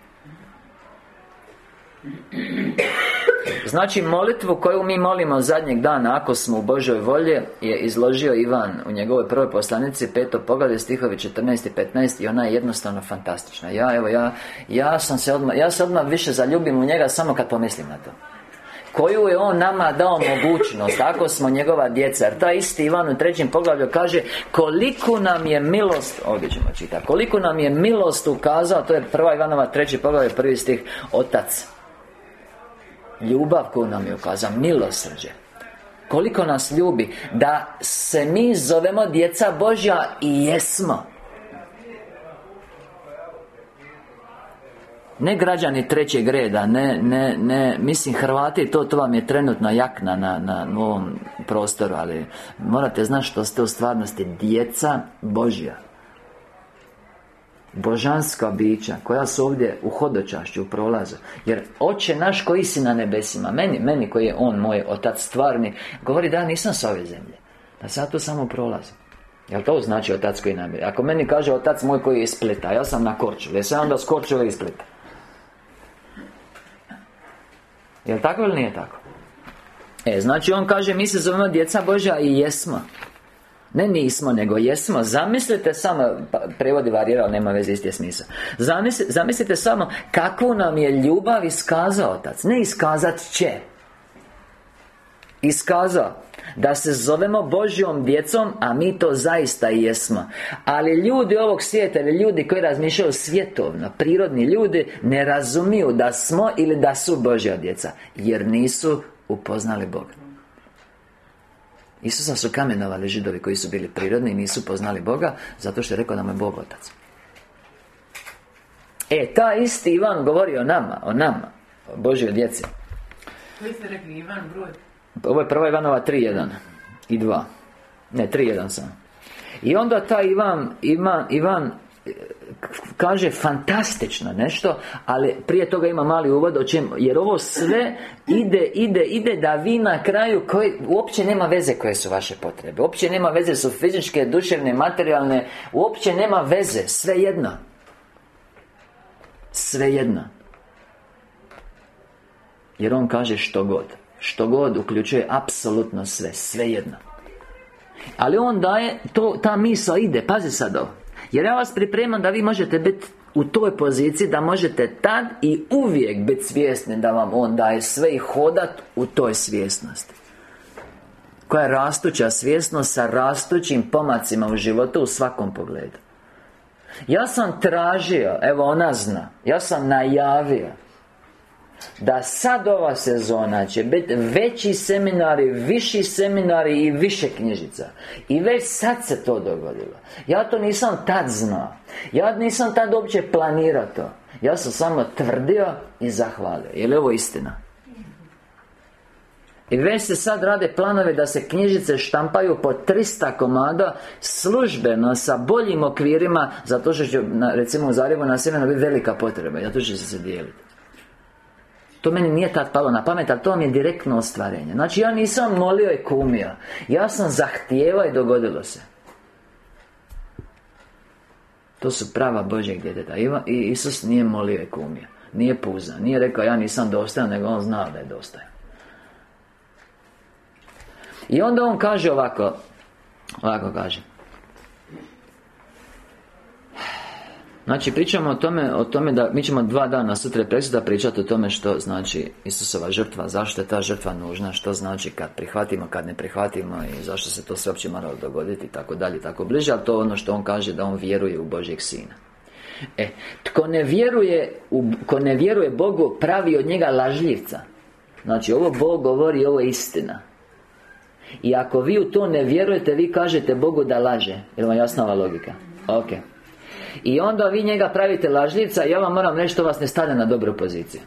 Znači molitvu koju mi molimo zadnjeg dana Ako smo u Božoj volje Je izložio Ivan u njegovoj prvoj poslanici Peto poglavlje stihovi 14 i 15 I ona je jednostavno fantastična. Ja, evo, ja, ja sam se odmah Ja se odmah više zaljubim u njega Samo kad pomislim na to koju je On nama dao mogućnost Ako smo njegova djeca. Jer taj isti Ivan u trećem poglavlju kaže Koliko nam je milost Ovdje ćemo čitati. Koliko nam je milost ukazao To je prva Ivanova treći poglavlje Prvi stih Otac Ljubav koju nam je ukazao Milosrđe. Koliko nas ljubi Da se mi zovemo djeca Božja I jesmo Ne građani trećeg reda, ne, ne, ne, mislim Hrvati, to, to vam je trenutno jakna na, na ovom prostoru, ali morate znati što ste u stvarnosti djeca Božja. Božanska bića koja su ovdje u hodočašću, u prolazu. Jer Oče naš koji si na nebesima Meni, meni koji je On, moj Otac stvarni Govori da ja nisam s ove zemlje. Da sad tu samo prolazim Jel to znači Otac koji nam Ako meni kaže Otac moj koji je iz Splita Ja sam na Korčuli, ja sam onda s Korčule iz Jel tako ili nije tako? E, znači on kaže mi se zovemo djeca Božja i jesmo. Ne nismo, nego jesmo. Zamislite samo, pa, prevodi ali nema veze isti smisao. Zamislite, zamislite samo kakvu nam je ljubav iskazao Otac. Ne iskazat će. Iskazao da se zovemo Božjom djecom, a mi to zaista i jesmo. Ali ljudi ovog svijeta ili ljudi koji razmišljaju svjetovno Prirodni ljudi ne razumiju da smo ili da su Božja djeca Jer nisu upoznali Boga. Isusa su kamenovali židovi koji su bili prirodni i nisu poznali Boga Zato što je rekao da mu je Bog Otac. E, ta isti Ivan govori o nama, o nama O Božoj djeci. Vi ste rekli Ivan broj Ovo je prva Ivanova 3.1 I 2 Ne, 3.1 sam. I onda ta Ivan, Ivan, Ivan kaže fantastično nešto ali prije toga ima mali uvod o čem jer ovo sve ide, ide, ide da vi na kraju koji uopće nema veze koje su vaše potrebe. Uopće nema veze su fizičke, duševne, materijalne uopće nema veze, sve jedno. Sve jedno. Jer on kaže što god što god uključuje apsolutno sve, sve jedno ali on daje, to, ta misla ide, pazi sad ovo. Jer ja vas pripremam da vi možete biti u toj poziciji da možete tad i uvijek biti svjesni da vam On daje sve i hodat u toj svjesnosti. Koja je rastuća svjesnost sa rastućim pomacima u životu u svakom pogledu. Ja sam tražio, evo ona zna Ja sam najavio da sad ova sezona će biti veći seminari, viši seminari i više knjižica. I već sad se to dogodilo. Ja to nisam tad znao. Ja nisam tad uopće planirao to. Ja sam samo tvrdio i zahvalio. Je li ovo istina? I već se sad rade planovi da se knjižice štampaju po 300 komada Službeno sa boljim okvirima Zato što će, recimo u Zagrebu na sjemenu biti velika potreba Zato će se dijeliti to meni nije tad palo na pamet, ali to mi je direktno ostvarenje. Znači ja nisam molio i kumio. Ja sam zahtijevao i dogodilo se. To su prava Božjeg djeteta. I Isus nije molio i kumio. Nije puza. Nije rekao ja nisam dostajan, nego on znao da je dostajan I onda on kaže ovako Ovako kaže Znači pričamo o tome, o tome da mi ćemo dva dana sutra presuda pričati o tome što znači Isusova žrtva, zašto je ta žrtva nužna, što znači kad prihvatimo, kad ne prihvatimo i zašto se to sve uopće moralo dogoditi i tako dalje, tako bliže, ali to ono što on kaže da on vjeruje u Božjeg Sina. E, tko ne vjeruje, u, ko ne vjeruje Bogu, pravi od njega lažljivca. Znači, ovo Bog govori, ovo je istina. I ako vi u to ne vjerujete, vi kažete Bogu da laže. Je vam jasna ova logika? Ok. I onda vi njega pravite lažljivca Ja vam moram reći što vas ne stavlja na dobru poziciju.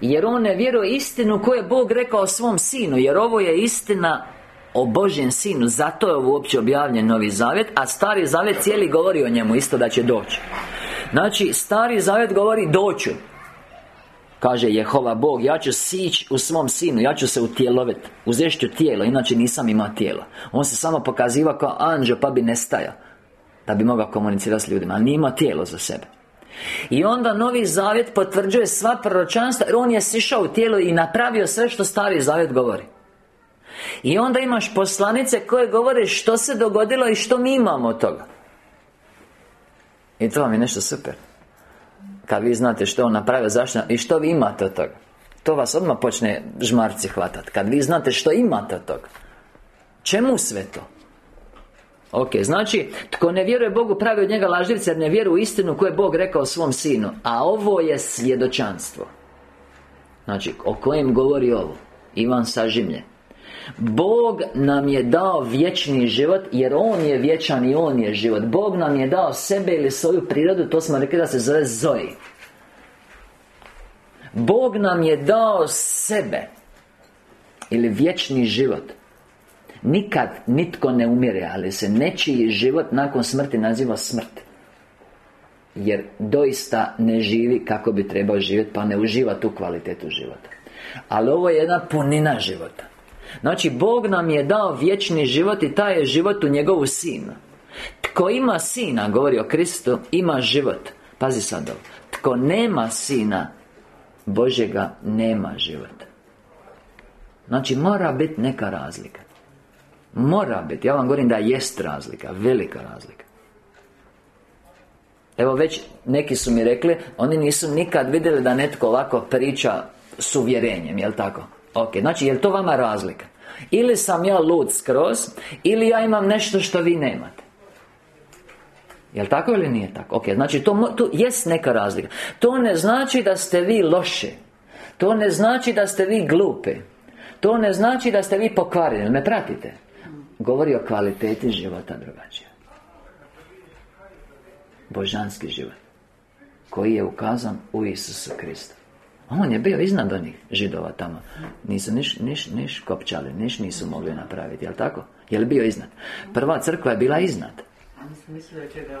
Jer on ne vjeruje istinu koju je Bog rekao svom sinu Jer ovo je istina o Božjem sinu. Zato je ovo uopće objavljen Novi Zavjet A Stari Zavjet cijeli govori o njemu Isto da će doći. Znači, Stari Zavjet govori doću Kaže Jehova Bog Ja ću sići u svom sinu Ja ću se utjeloviti Uzet ću tijelo Inače nisam imao tijelo On se samo pokaziva kao anđeo Pa bi nestajao da bi mogao komunicirati s ljudima Ali nije imao tijelo za sebe. I onda Novi Zavjet potvrđuje sva proročanstva Jer on je sišao u tijelo i napravio sve što Stari Zavjet govori. I onda imaš poslanice koje govore što se dogodilo i što mi imamo od toga. I to vam je nešto super. Kad vi znate što on napravio, zašto i što vi imate od toga. To vas odmah počne žmarci hvatati Kad vi znate što imate od toga. Čemu sve to? Ok, znači, tko ne vjeruje Bogu pravi od njega lažljivca jer ne vjeruje u istinu koju je Bog rekao svom sinu? A ovo je svjedočanstvo. Znači, o kojem govori ovo? Ivan Sažimlje. Bog nam je dao vječni život Jer On je vječan i On je život. Bog nam je dao sebe ili svoju prirodu To smo rekli da se zove Zoe. Bog nam je dao sebe Ili vječni život Nikad nitko ne umire, ali se nečiji život nakon smrti naziva smrt. Jer doista ne živi kako bi trebao živjeti, pa ne uživa tu kvalitetu života. Ali ovo je jedna punina života. Znači, Bog nam je dao vječni život i taj je život u njegovu sinu Tko ima sina, govori o Kristu, ima život. Pazi sad ovo. Tko nema sina Božega nema život Znači, mora biti neka razlika Mora biti, ja vam govorim da jest razlika, velika razlika. Evo već neki su mi rekli Oni nisu nikad vidjeli da netko ovako priča s uvjerenjem, jel tako? Ok, znači je to vama razlika? Ili sam ja lud skroz Ili ja imam nešto što vi nemate. Jel tako ili nije tako? Ok, znači to, to jest neka razlika. To ne znači da ste vi loši. To ne znači da ste vi glupi. To ne znači da ste vi pokvareni, me pratite Govori o kvaliteti života drugačije. Božanski život Koji je ukazan u Isusu Kristu. On je bio iznad onih židova tamo. Nisu niš, niš, niš kopčali, niš nisu mogli napraviti, jel tako? Je li bio iznad? Prva crkva je bila iznad. Oni su mislili da će ga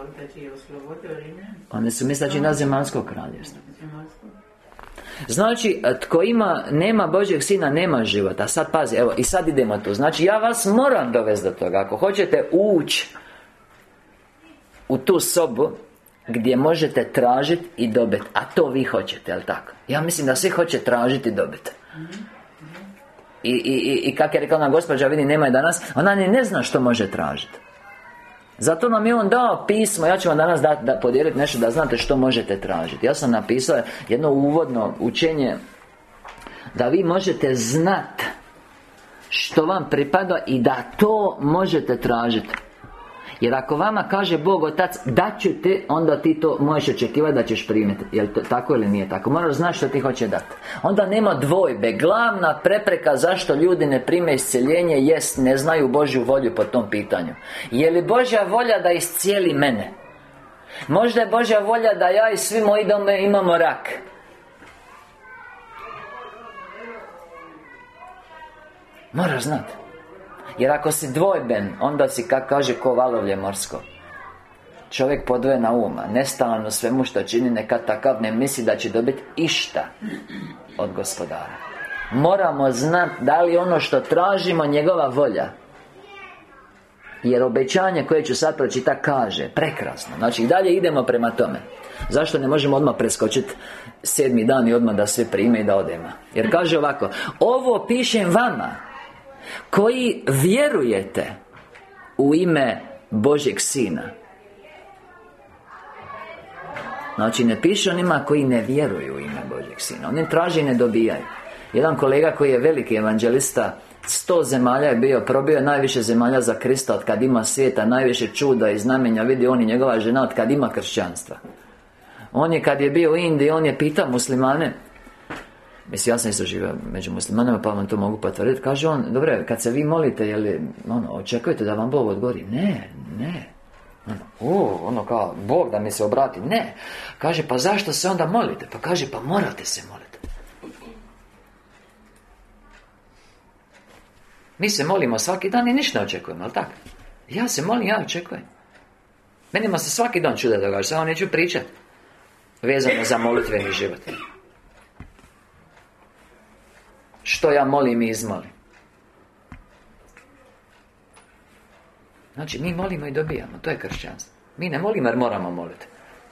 oslobodio Rimljan. Oni su mislili da će na zemaljsko kraljevstvo Znači, tko ima, nema Božjeg Sina, nema života Sad pazi, evo, i sad idemo tu. Znači, ja vas moram dovesti do toga. Ako hoćete ući U tu sobu Gdje možete tražiti i dobiti A to vi hoćete, jel tako? Ja mislim da svi hoće tražiti i dobiti I, i, i, i kak je rekla ona gospođa, vidi, nema je danas Ona ne zna što može tražiti zato nam je on dao pismo Ja ću vam danas da, da podijeliti nešto da znate što možete tražiti. Ja sam napisao jedno uvodno učenje Da vi možete znati Što vam pripada I da to možete tražiti jer ako vama kaže Bog Otac Da ću te Onda ti to možeš očekivati da ćeš primiti. Jel to tako ili nije tako? Moraš znati što ti hoće dati. Onda nema dvojbe. Glavna prepreka zašto ljudi ne prime isceljenje Jest ne znaju Božju volju po tom pitanju. Je li Božja volja da iscijeli mene? Možda je Božja volja da ja i svi moji dome imamo rak. Moraš znati jer ako si dvojben, onda si, kak kaže, ko valovlje morsko. Čovjek podvoje na uma Nestalan u svemu što čini Neka takav ne misli da će dobiti išta Od gospodara. Moramo znati da li ono što tražimo njegova volja. Jer obećanje koje ću sad pročitati kaže Prekrasno. Znači dalje idemo prema tome. Zašto ne možemo odmah preskočiti Sedmi dan i odmah da sve prime i da odemo? Jer kaže ovako Ovo pišem vama koji vjerujete u ime Božeg Sina. Znači ne piše onima koji ne vjeruju u ime Božeg Sina. Oni traži i ne dobijaju. Jedan kolega koji je veliki evanđelista Sto zemalja je bio, probio najviše zemalja za Krista od kad ima svijeta Najviše čuda i znamenja. Vidi on i njegova žena od kad ima kršćanstva. On je kad je bio u Indiji, on je pitao muslimane Mislim, ja sam isto živio među muslimanima, pa vam to mogu potvrditi Kaže on, dobro, kad se vi molite, je li, ono, očekujete da vam Bog odgovori? Ne, ne. Ono, o, ono kao, Bog da mi se obrati. Ne, kaže, pa zašto se onda molite? Pa kaže, pa morate se moliti Mi se molimo svaki dan i ništa ne očekujemo, ali tako? Ja se molim, ja očekujem. Menima se svaki dan čuda događa, samo neću pričati Vezano za molitveni život što ja molim i izmolim Znači, mi molimo i dobijamo, to je kršćanstvo. Mi ne molimo jer moramo moliti.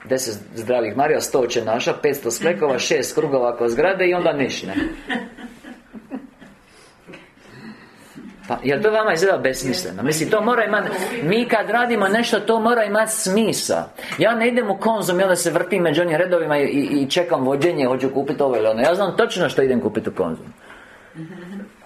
Deset zdravih Marija, sto će naša, petsto sklekova, šest krugova oko zgrade i onda niš, ne Pa, jel to vama izgleda besmisleno? Mislim, to mora imati Mi kad radimo nešto, to mora imati smisa Ja ne idem u konzum, ja da se vrtim među onim redovima i, i, i čekam vođenje, hoću kupiti ovo ili ono. Ja znam točno što idem kupiti u konzum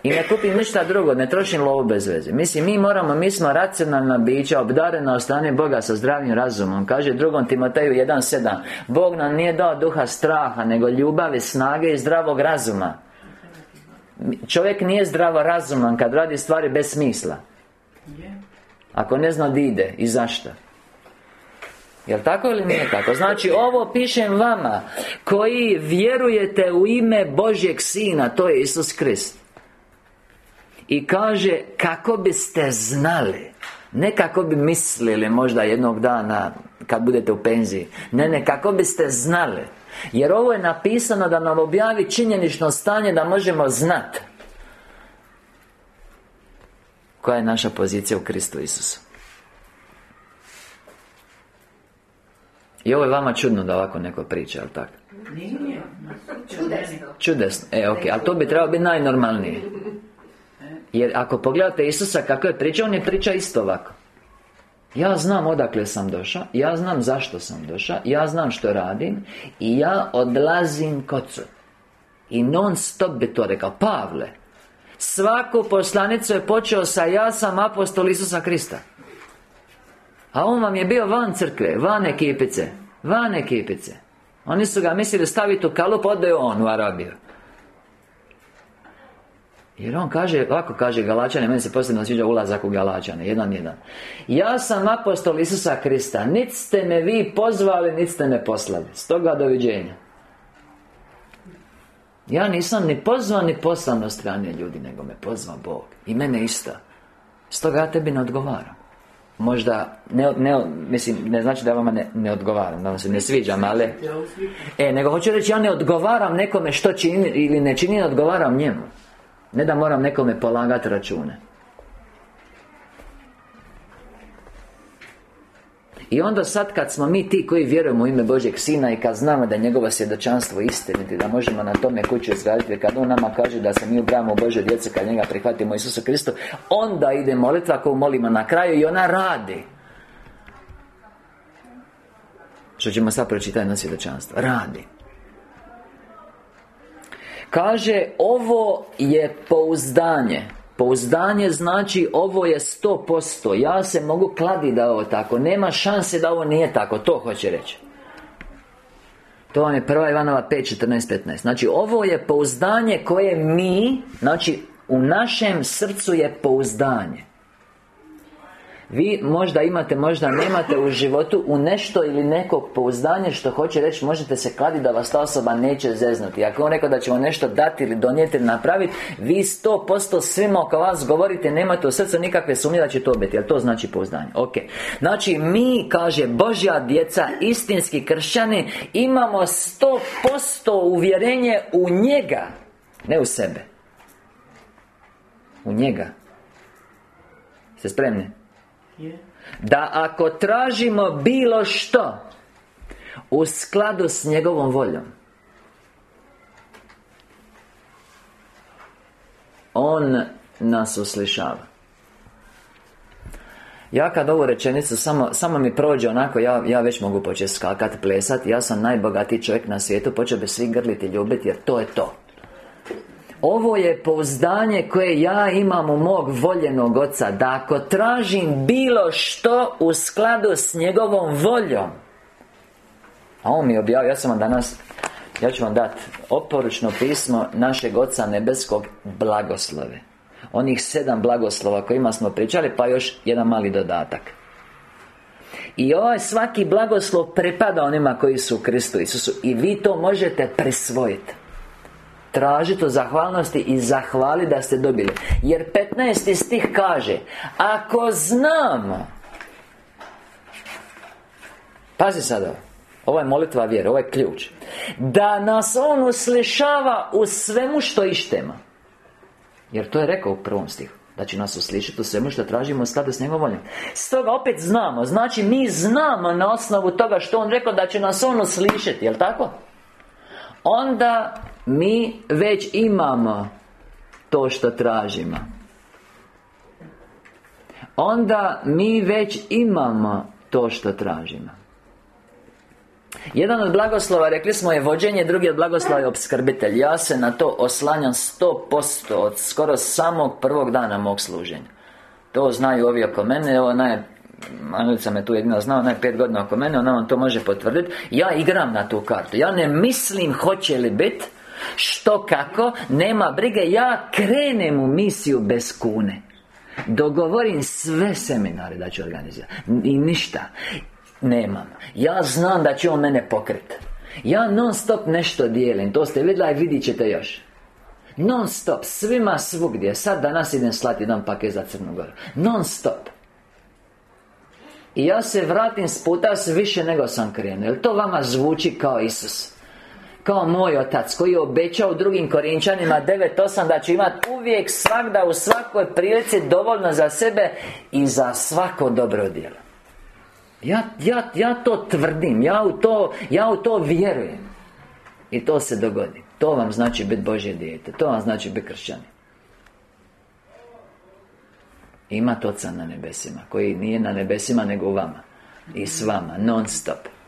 i ne kupim ništa drugo, ne trošim lovu bez veze. Mislim, mi moramo, mi smo racionalna bića Obdarena od strane Boga sa zdravim razumom. Kaže drugom Timoteju 1.7 Bog nam nije dao duha straha Nego ljubavi, snage i zdravog razuma. Čovjek nije zdravo razuman Kad radi stvari bez smisla. Ako ne zna di ide i zašto Jel tako ili nije tako? Znači, ovo pišem vama. Koji vjerujete u ime Božjeg Sina To je Isus Krist. I kaže, kako biste znali? Ne kako bi mislili možda jednog dana Kad budete u penziji. Ne, ne, kako biste znali? Jer ovo je napisano da nam objavi činjenično stanje Da možemo znati Koja je naša pozicija u Kristu Isusu I ovo je vama čudno da ovako neko priča, ali tako? Nije, Čudesno. Čudesno, e, ok, ali to bi trebalo biti najnormalnije. Jer ako pogledate Isusa kako je pričao, on je priča isto ovako. Ja znam odakle sam došao Ja znam zašto sam došao Ja znam što radim I ja odlazim kocu I non stop bi to rekao. Pavle Svaku poslanicu je počeo sa Ja sam apostol Isusa Krista a on vam je bio van crkve, van ekipice Van ekipice Oni su ga mislili staviti u kalup, odaju on u Arabiju Jer on kaže, ovako kaže Galačane, meni se posebno sviđa ulazak u Galačane, jedan jedan. Ja sam apostol Isusa Krista, niti ste me vi pozvali, niti ste me poslali. Stoga doviđenja. Ja nisam ni pozvan ni poslan od strane ljudi, nego me pozva Bog. I mene isto. Stoga ja tebi ne odgovaram. Možda, ne, ne, mislim, ne znači da vama ne, ne odgovaram, da vam se ne sviđam, ali... E, nego hoću reći, ja ne odgovaram nekome što čini ili ne čini, ne odgovaram njemu. Ne da moram nekome polagati račune I onda sad kad smo mi ti koji vjerujemo u ime Božeg Sina I kad znamo da je njegovo svjedočanstvo istiniti Da možemo na tome kuću izgraditi Kad On nama kaže da se mi ubramo u Bože djece Kad njega prihvatimo Isusa Kristu Onda ide molitva koju molimo na kraju I ona radi. Što ćemo sad pročitati na svjedočanstvo? Radi. Kaže, ovo je pouzdanje Pouzdanje znači ovo je sto posto. Ja se mogu kladi da ovo tako. Nema šanse da ovo nije tako. To hoće reći. To vam je prva Ivanova 5, 14, 15 Znači ovo je pouzdanje koje mi Znači u našem srcu je pouzdanje vi možda imate, možda nemate u životu U nešto ili nekog pouzdanje Što hoće reći, možete se kladiti da vas ta osoba neće zeznuti Ako on rekao da ćemo nešto dati ili donijeti ili napraviti Vi sto posto svima oko vas govorite Nemate u srcu nikakve sumnje da će to biti Jer to znači pouzdanje? Ok. Znači mi, kaže Božja djeca Istinski kršćani Imamo sto posto uvjerenje u njega Ne u sebe. U njega. Ste spremni? Da ako tražimo bilo što U skladu s njegovom voljom On nas uslišava. Ja kad ovu rečenicu samo, samo mi prođe onako ja, ja već mogu početi skakati, plesati Ja sam najbogatiji čovjek na svijetu Počeo bi svi grliti, ljubiti jer to je to ovo je pouzdanje koje ja imam u mog voljenog oca Da ako tražim bilo što u skladu s njegovom voljom A on mi objavio, ja sam vam danas Ja ću vam dati oporučno pismo našeg Oca Nebeskog blagoslove. Onih sedam blagoslova kojima smo pričali Pa još jedan mali dodatak. I ovaj svaki blagoslov prepada onima koji su u Kristu Isusu I vi to možete presvojiti Tražite zahvalnosti i zahvali da ste dobili Jer 15. stih kaže Ako znamo Pazi sada ovo je molitva vjere, ovo je ključ Da nas On uslišava u svemu što ištema Jer to je rekao u prvom stihu da će nas uslišiti u svemu što tražimo u s njegovom voljom Stoga opet znamo Znači mi znamo na osnovu toga što On rekao da će nas On uslišiti Jel' tako? Onda mi već imamo to što tražimo. Onda mi već imamo to što tražimo. Jedan od blagoslova, rekli smo, je vođenje Drugi od blagoslova je obskrbitelj Ja se na to oslanjam sto posto Od skoro samog prvog dana mog služenja. To znaju ovi oko mene Evo naj Anilica me tu jedino znao, ona je pet godina oko mene Ona vam to može potvrditi Ja igram na tu kartu. Ja ne mislim hoće li biti Što kako, nema brige Ja krenem u misiju bez kune. Dogovorim sve seminare da ću organizirati. I ništa. Nemam. Ja znam da će on mene pokret. Ja non stop nešto dijelim. To ste vidjeli i vidit ćete još. Non stop, svima svugdje. Sad danas idem slati jedan paket za Crnu Goru. Non stop. I ja se vratim s puta s više nego sam krenuo. Jel to vama zvuči kao Isus kao moj otac koji je obećao drugim korinčanima 9.8 da će imati uvijek svakda u svakoj prilici dovoljno za sebe i za svako dobro djelo. Ja, ja, ja to tvrdim, ja u to, ja u to vjerujem. I to se dogodi. To vam znači biti Božje dijete To vam znači biti kršćani. Ima Oca na nebesima Koji nije na nebesima nego u vama. I s vama, non stop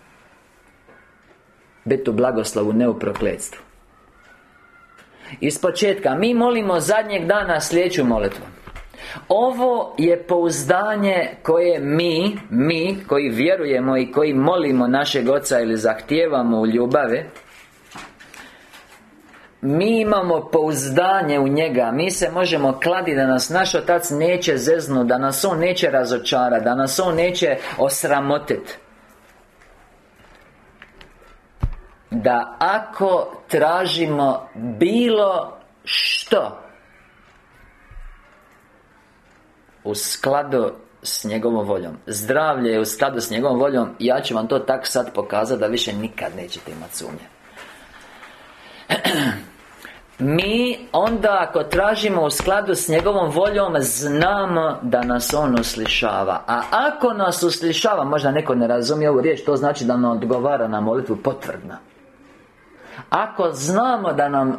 Biti u blagoslovu, ne u prokletstvu Iz početka Mi molimo zadnjeg dana sljedeću molitvu. Ovo je pouzdanje koje mi, mi koji vjerujemo i koji molimo našeg Oca ili zahtijevamo u ljubave mi imamo pouzdanje u njega. Mi se možemo kladi da nas naš Otac neće zeznu Da nas On neće razočarati Da nas On neće osramotiti Da ako tražimo bilo što U skladu s njegovom voljom Zdravlje je u skladu s njegovom voljom Ja ću vam to tak sad pokazati da više nikad nećete imati sumnje. Mi onda ako tražimo u skladu s njegovom voljom Znamo da nas On uslišava. A ako nas uslišava Možda neko ne razumije ovu riječ To znači da nam odgovara na molitvu potvrdna Ako znamo da nam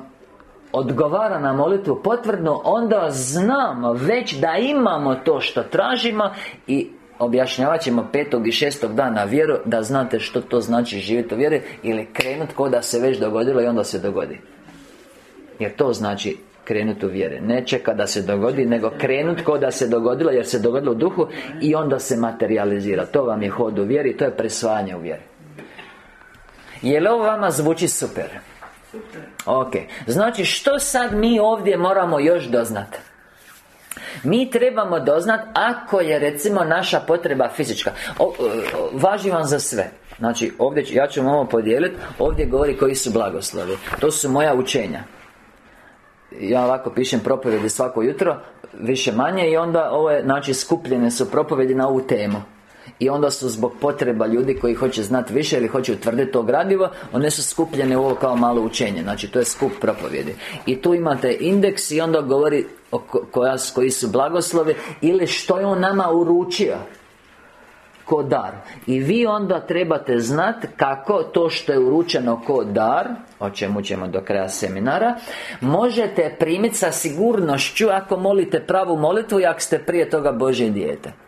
odgovara na molitvu potvrdno Onda znamo već da imamo to što tražimo I objašnjavat ćemo petog i šestog dana vjeru Da znate što to znači živjeti u vjeri Ili krenut ko da se već dogodilo i onda se dogodi. Jer to znači krenut u vjere. Ne čeka da se dogodi, nego krenut ko da se dogodilo Jer se dogodilo u duhu I onda se materializira To vam je hod u vjeri, to je presvajanje u vjeri Je li ovo vama zvuči super? Ok. Znači što sad mi ovdje moramo još doznati? Mi trebamo doznat ako je recimo naša potreba fizička. O, Važi vam za sve. Znači ovdje, ja ću vam ovo podijeliti Ovdje govori koji su blagoslovi. To su moja učenja. Ja ovako pišem propovjedi svako jutro Više manje i onda ovo je, znači skupljene su propovjedi na ovu temu i onda su zbog potreba ljudi koji hoće znati više ili hoće utvrditi to gradivo One su skupljene u ovo kao malo učenje. Znači to je skup propovjedi. I tu imate indeks i onda govori o koja, koji su blagoslovi Ili što je on nama uručio ko dar. I vi onda trebate znati kako to što je uručeno ko dar O čemu ćemo do kraja seminara Možete primiti sa sigurnošću Ako molite pravu molitvu I ako ste prije toga Božje dijete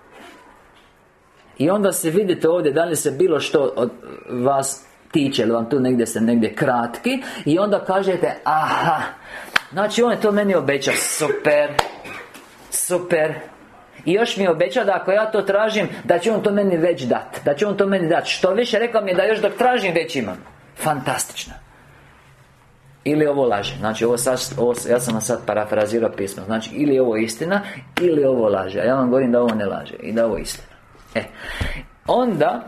i onda se vidite ovdje da li se bilo što od vas tiče Ili vam tu negdje ste negdje kratki I onda kažete Aha Znači on je to meni obećao. Super Super. I još mi obeća da ako ja to tražim Da će on to meni već dat Da će on to meni dat. Što više rekao mi je da još dok tražim već imam. Fantastično. Ili ovo laže Znači ovo sad, ovo, ja sam vam sad parafrazirao pismo. Znači ili ovo istina Ili ovo laže A ja vam govorim da ovo ne laže I da ovo istina E, onda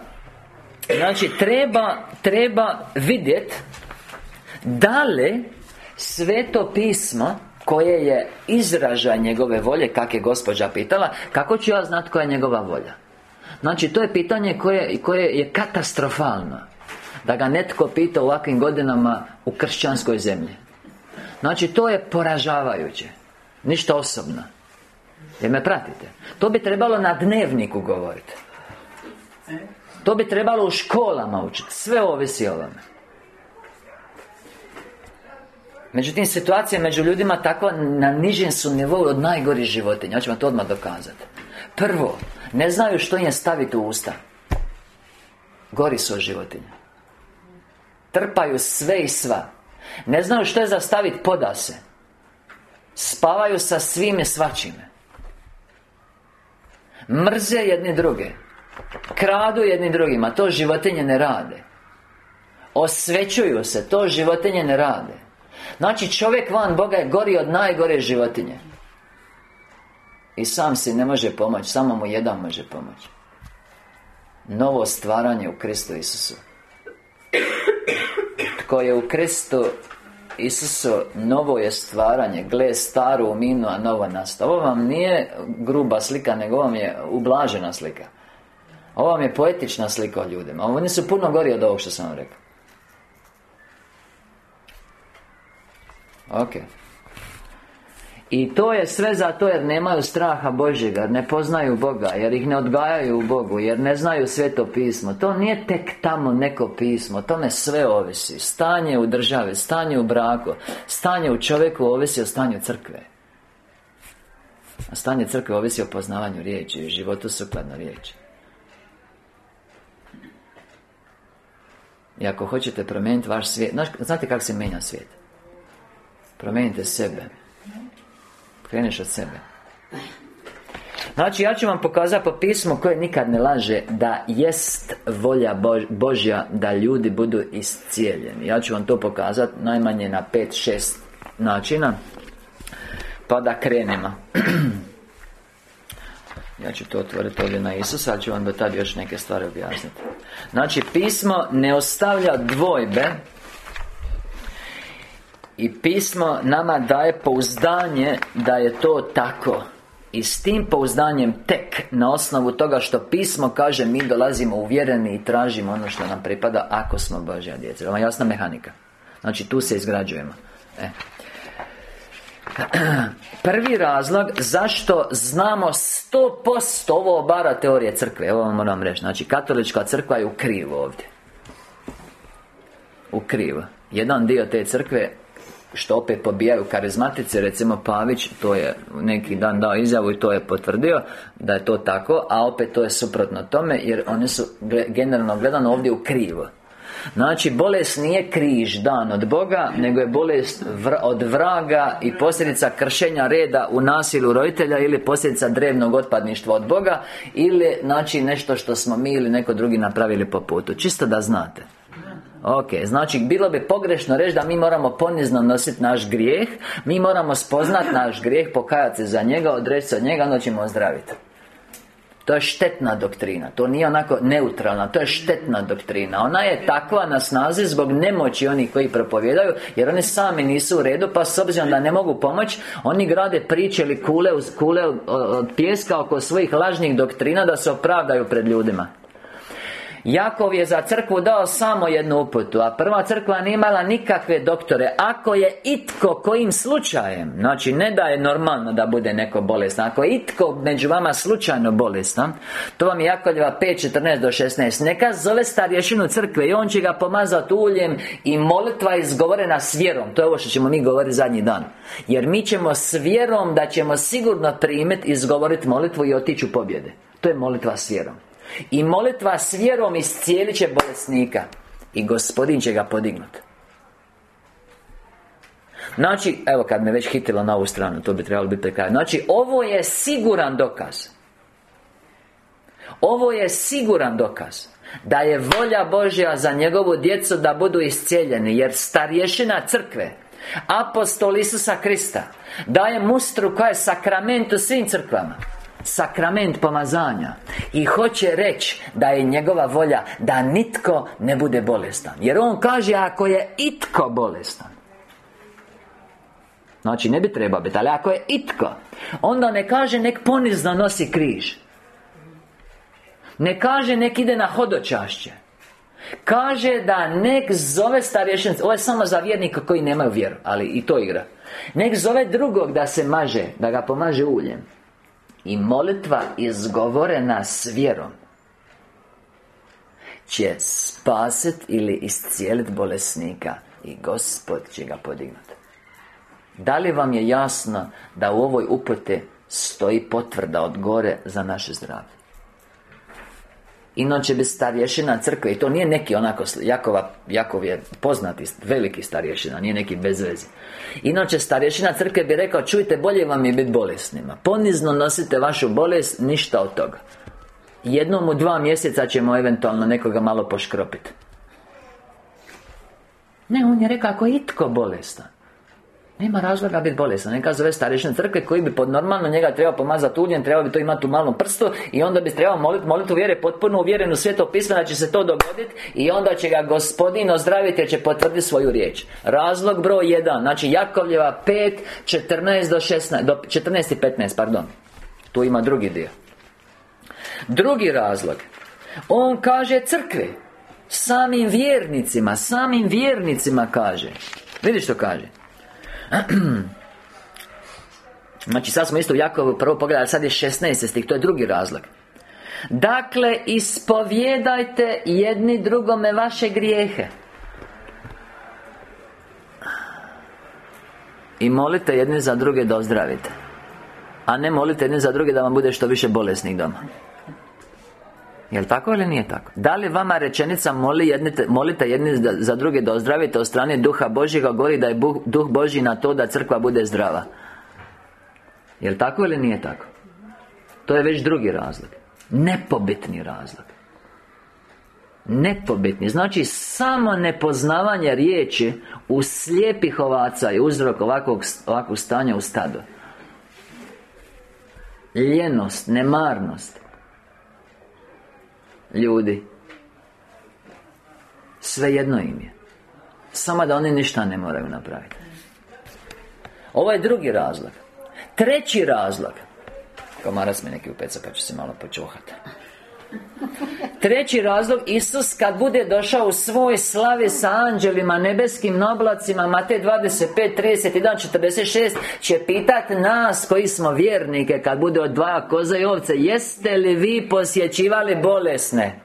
Znači treba, treba vidjeti Da li Sveto pismo Koje je izražaj njegove volje Kak je gospođa pitala Kako ću ja znati koja je njegova volja? Znači to je pitanje koje, koje je katastrofalno Da ga netko pita u ovakvim godinama U kršćanskoj zemlji. Znači to je poražavajuće. Ništa osobno jer me pratite? To bi trebalo na dnevniku govoriti To bi trebalo u školama učiti Sve ovisi o vama Međutim, situacija među ljudima takva Na nižem su nivou od najgorih životinja. Vam to odmah dokazati. Prvo, ne znaju što im staviti u usta. Gori su od životinja. Trpaju sve i sva. Ne znaju što je za staviti podase. Spavaju sa svime svačime Mrze jedni druge. Kradu jedni drugima. To životinje ne rade. Osvećuju se. To životinje ne rade. Znači čovjek van Boga je gori od najgore životinje. I sam si ne može pomoći. Samo mu jedan može pomoći. Novo stvaranje u Kristu Isusu. Tko je u Kristu Isusu novo je stvaranje. Gle staru minu, a novo nasta Ovo vam nije gruba slika Nego vam je ublažena slika. Ovo vam je poetična slika o ljudima. Oni su puno gori od ovog što sam vam rekao. Ok i to je sve zato jer nemaju straha Božjega ne poznaju Boga Jer ih ne odgajaju u Bogu Jer ne znaju sveto pismo. To nije tek tamo neko pismo Tome sve ovisi. Stanje u državi Stanje u braku Stanje u čovjeku ovisi o stanju crkve. A stanje crkve ovisi o poznavanju riječi I životu sukladno riječi. I ako hoćete promijeniti vaš svijet Znate kako se mijenja svijet? Promijenite sebe Kreneš od sebe. Znači, ja ću vam pokazati po pismu koje nikad ne laže Da jest volja Božja da ljudi budu iscijeljeni. Ja ću vam to pokazati najmanje na 5-6 načina Pa da krenemo. Ja ću to otvoriti ovdje na Isusa, ali ću vam do tad još neke stvari objasniti. Znači, pismo ne ostavlja dvojbe I pismo nama daje pouzdanje da je to tako i s tim pouzdanjem tek na osnovu toga što pismo kaže mi dolazimo uvjereni i tražimo ono što nam pripada ako smo Božja djeca. Ovo je jasna mehanika. Znači tu se izgrađujemo. E. Prvi razlog zašto znamo 100% ovo obara teorije crkve Evo vam moram reći Znači katolička crkva je u krivu ovdje U krivu Jedan dio te crkve što opet pobijaju karizmatice recimo Pavić to je neki dan dao izjavu i to je potvrdio da je to tako a opet to je suprotno tome jer oni su generalno gledano ovdje u krivo Znači, bolest nije križ dan od Boga Nego je bolest od vraga I posljedica kršenja reda u nasilju roditelja Ili posljedica drevnog otpadništva od Boga Ili, znači, nešto što smo mi ili neko drugi napravili po putu. Čisto da znate Ok, znači bilo bi pogrešno reći da mi moramo ponizno nositi naš grijeh Mi moramo spoznati naš grijeh, pokajati se za njega, odreći se od njega, onda ćemo ozdraviti to je štetna doktrina To nije onako neutralna To je štetna doktrina. Ona je takva na snazi zbog nemoći onih koji propovjedaju Jer oni sami nisu u redu Pa s obzirom da ne mogu pomoći Oni grade priče ili kule, kule od pjeska oko svojih lažnih doktrina Da se opravdaju pred ljudima Jakov je za crkvu dao samo jednu uputu A prva crkva nije imala nikakve doktore. Ako je itko kojim slučajem Znači ne da je normalno da bude neko bolestan Ako je itko među vama slučajno bolestan To vam je Jakovljeva 5.14 do 16 Neka zove starješinu crkve I on će ga pomazati uljem I molitva izgovorena s vjerom. To je ovo što ćemo mi govoriti zadnji dan. Jer mi ćemo s vjerom da ćemo sigurno primiti Izgovoriti molitvu i otići u pobjede. To je molitva s vjerom i molitva s vjerom iscijelit će bolesnika. I gospodin će ga podignuti Znači, evo kad me već hitilo na ovu stranu To bi trebalo biti prekraj Znači, ovo je siguran dokaz. Ovo je siguran dokaz Da je volja Božja za njegovu djecu da budu iscijeljeni Jer starješina crkve Apostol Isusa Krista Daje mustru koja je sakrament u svim crkvama sakrament pomazanja I hoće reći da je njegova volja Da nitko ne bude bolestan. Jer on kaže ako je itko bolestan Znači ne bi trebao biti Ali ako je itko Onda ne kaže nek ponizno nosi križ. Ne kaže nek ide na hodočašće. Kaže da nek zove starješnicu Ovo je samo za vjernika koji nemaju vjeru Ali i to igra. Nek zove drugog da se maže Da ga pomaže uljem i molitva izgovorena s vjerom Će spasit ili iscijeliti bolesnika I Gospod će ga podignuti Da li vam je jasno da u ovoj upute Stoji potvrda od gore za naše zdravlje Inače bi starješina crkve I to nije neki onako Jakova, Jakov je poznati Veliki starješina Nije neki bezvezi Inače starješina crkve bi rekao Čujte, bolje vam je biti bolesnima. Ponizno nosite vašu bolest Ništa od toga. Jednom u dva mjeseca ćemo eventualno nekoga malo poškropiti Ne, on je rekao Ako je itko bolestan nema razloga biti bolestan. Neka zove starešne crkve koji bi pod normalno njega trebao pomazati uljem Trebao bi to imati u malom prstu I onda bi trebao moliti molitu vjere Potpuno uvjeren u sveto da će se to dogoditi I onda će ga gospodin ozdraviti Jer će potvrditi svoju riječ. Razlog broj 1 Znači Jakovljeva 5, 14 do 16 Do 14 i 15, pardon. Tu ima drugi dio. Drugi razlog. On kaže crkve Samim vjernicima Samim vjernicima kaže. Vidiš što kaže Znači sad smo isto u Jakovu prvo pogledali, sad je 16 stih, to je drugi razlog. Dakle, ispovjedajte jedni drugome vaše grijehe. I molite jedni za druge da ozdravite. A ne molite jedni za druge da vam bude što više bolesnih doma Jel tako ili nije tako? Da li vama rečenica moli jednite, molite jedni za druge da ozdravite od strane Duha Božjega govori da je Duh Božji na to da crkva bude zdrava? Jel tako ili nije tako? To je već drugi razlog. Nepobitni razlog. Nepobitni. Znači samo nepoznavanje riječi U slijepih ovaca je uzrok ovakvog, ovakvog stanja u stadu. Ljenost, nemarnost Ljudi Sve jedno im je. Samo da oni ništa ne moraju napraviti. Ovo je drugi razlog. Treći razlog. Komarac mi neki upeca pa ću se malo počuhati Treći razlog Isus kad bude došao u svoj slavi sa anđelima Nebeskim noblacima Matej 25, 31, 46 Će pitat nas koji smo vjernike Kad bude od dva koza i ovce Jeste li vi posjećivali bolesne?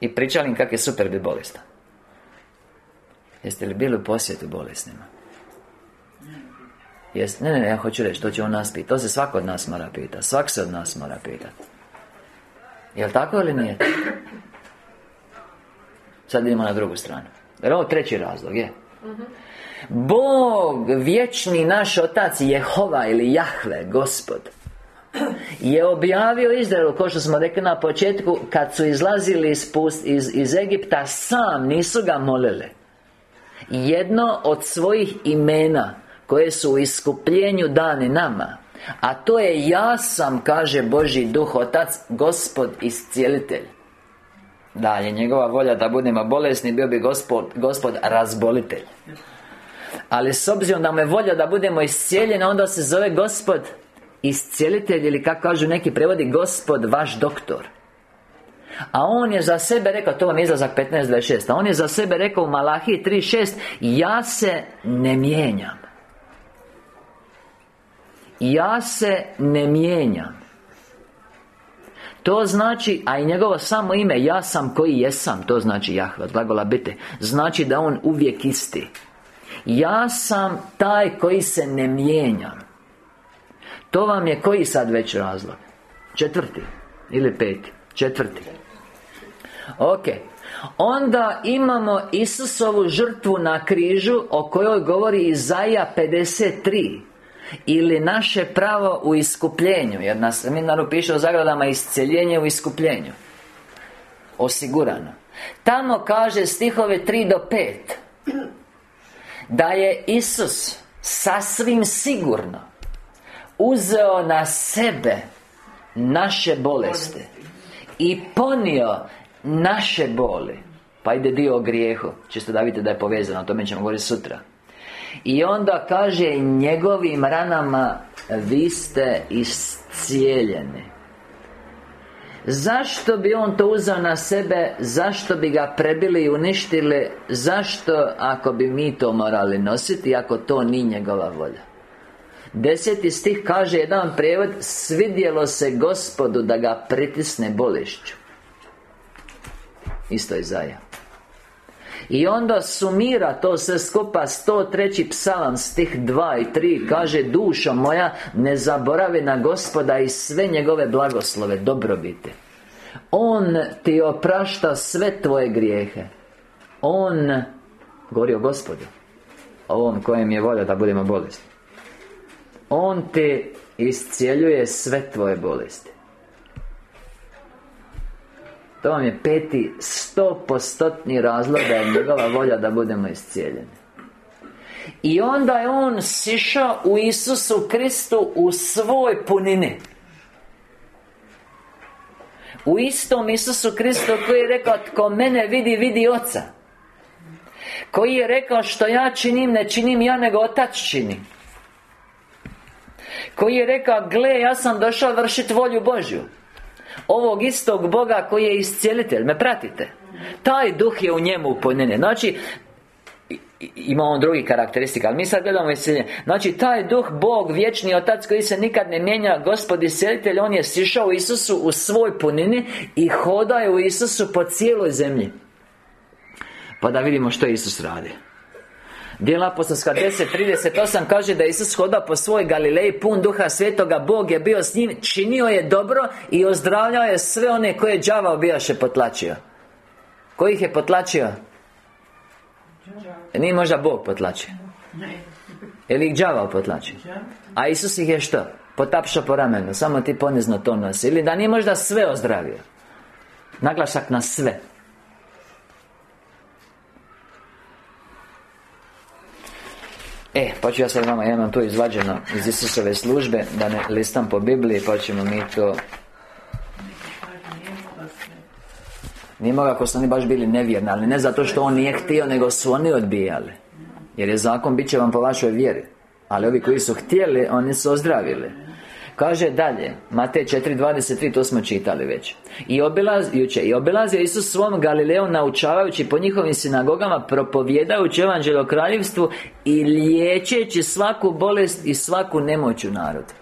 I pričali im kak je super biti bolestan Jeste li bili u posjetu bolesnima? Jeste, ne, ne, ja hoću reći, to će on nas pitati To se svako od nas mora pitati Svak se od nas mora pitati Jel tako ili nije? Sad idemo na drugu stranu. Jer ovo treći razlog, je. Bog, vječni naš Otac Jehova ili Jahve, Gospod je objavio Izraelu, kao što smo rekli na početku Kad su izlazili iz, iz, iz Egipta Sam, nisu ga molili. Jedno od svojih imena Koje su u iskupljenju dani nama A to je ja sam, kaže Boži Duh Otac Gospod iscijelitelj. Da je njegova volja da budemo bolesni Bio bi gospod, gospod razbolitelj. Ali s obzirom da mu je volja da budemo iscijeljeni Onda se zove gospod Iscijelitelj ili kako kažu neki prevodi Gospod vaš doktor. A on je za sebe rekao, to vam je izlazak 15.26 A on je za sebe rekao u Malahiji 3.6 Ja se ne mijenjam Ja se ne mijenjam. To znači, a i njegovo samo ime Ja sam koji jesam To znači Jahve, glagola biti Znači da on uvijek isti. Ja sam taj koji se ne mijenjam. To vam je koji sad već razlog? Četvrti Ili peti? Četvrti. Ok. Onda imamo Isusovu žrtvu na križu O kojoj govori Izaja 53 Ili naše pravo u iskupljenju Jer na seminaru piše o zagradama Isceljenje u iskupljenju. Osigurano. Tamo kaže stihove 3 do 5 Da je Isus Sasvim sigurno Uzeo na sebe Naše bolesti I ponio naše boli. Pa ide dio o grijehu. Čisto da vidite da je povezano, o tome ćemo govoriti sutra I onda kaže Njegovim ranama Vi ste iscijeljeni. Zašto bi on to uzeo na sebe? Zašto bi ga prebili i uništili? Zašto ako bi mi to morali nositi Ako to nije njegova volja? Deseti stih kaže jedan prijevod Svidjelo se gospodu da ga pritisne bolešću. Isto je zaja i onda sumira to sve skupa 103. psalam stih 2 i 3 Kaže duša moja Ne zaboravi na gospoda i sve njegove blagoslove Dobrobiti On ti oprašta sve tvoje grijehe On Govori o gospodu Ovom kojem je volja da budemo bolesti On ti iscijeljuje sve tvoje bolesti to vam je peti stopostotni razlog da je njegova volja da budemo iscijeljeni. I onda je On sišao u Isusu Kristu u svoj punini. U istom Isusu Kristu koji je rekao Tko mene vidi, vidi Oca. Koji je rekao što ja činim, ne činim ja, nego Otac čini. Koji je rekao, gle, ja sam došao vršiti volju Božju Ovog istog Boga koji je iscijelitelj. Me pratite? Taj duh je u njemu uponjenje Znači ima on drugi karakteristika Ali mi sad gledamo iscijeljenje Znači taj duh, Bog, vječni Otac Koji se nikad ne mijenja Gospod iscijelitelj On je sišao Isusu u svoj punini I hodaje u Isusu po cijeloj zemlji. Pa da vidimo što Isus radi Dijela apostolska 10.38 kaže da Isus hoda po svoj Galileji pun duha svetoga Bog je bio s njim Činio je dobro I ozdravljao je sve one koje đavao bijaše potlačio. Koji ih je potlačio? Nije možda Bog potlačio? Je li ih đavao potlači? A Isus ih je što? Potapša po ramenu Samo ti ponizno to nosi. Ili da nije možda sve ozdravio? Naglašak na sve E, pa ću ja sad vama, ja imam to izvađeno iz Isusove službe Da ne listam po Bibliji, pa ćemo mi to Nije mogao ako su oni baš bili nevjerni Ali ne zato što on nije htio Nego su oni odbijali. Jer je zakon bit će vam po vašoj vjeri. Ali ovi koji su htjeli Oni su ozdravili Kaže dalje Matej 4.23 To smo čitali već. I obilazujući I obilazio Isus svom Galileu Naučavajući po njihovim sinagogama Propovjedajući evanđelje kraljevstvu I liječeći svaku bolest I svaku nemoć u narodu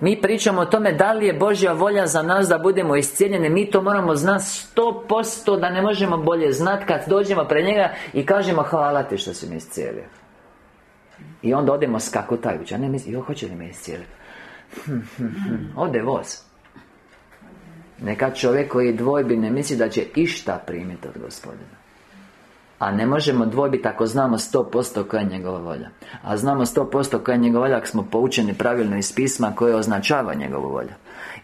mi pričamo o tome da li je Božja volja za nas da budemo iscijeljeni Mi to moramo znati sto posto da ne možemo bolje znati Kad dođemo pred njega i kažemo hvala ti što si me iscijelio. I onda odemo skakutajući. A ne misli, jo hoće li me iscijeliti. Ode voz. Neka čovjek koji dvojbi ne misli da će išta primiti od gospodina. A ne možemo dvojbiti ako znamo 100% koja je njegova volja. A znamo 100% koja je njegova volja Ako smo poučeni pravilno iz pisma koje označava njegovu volju.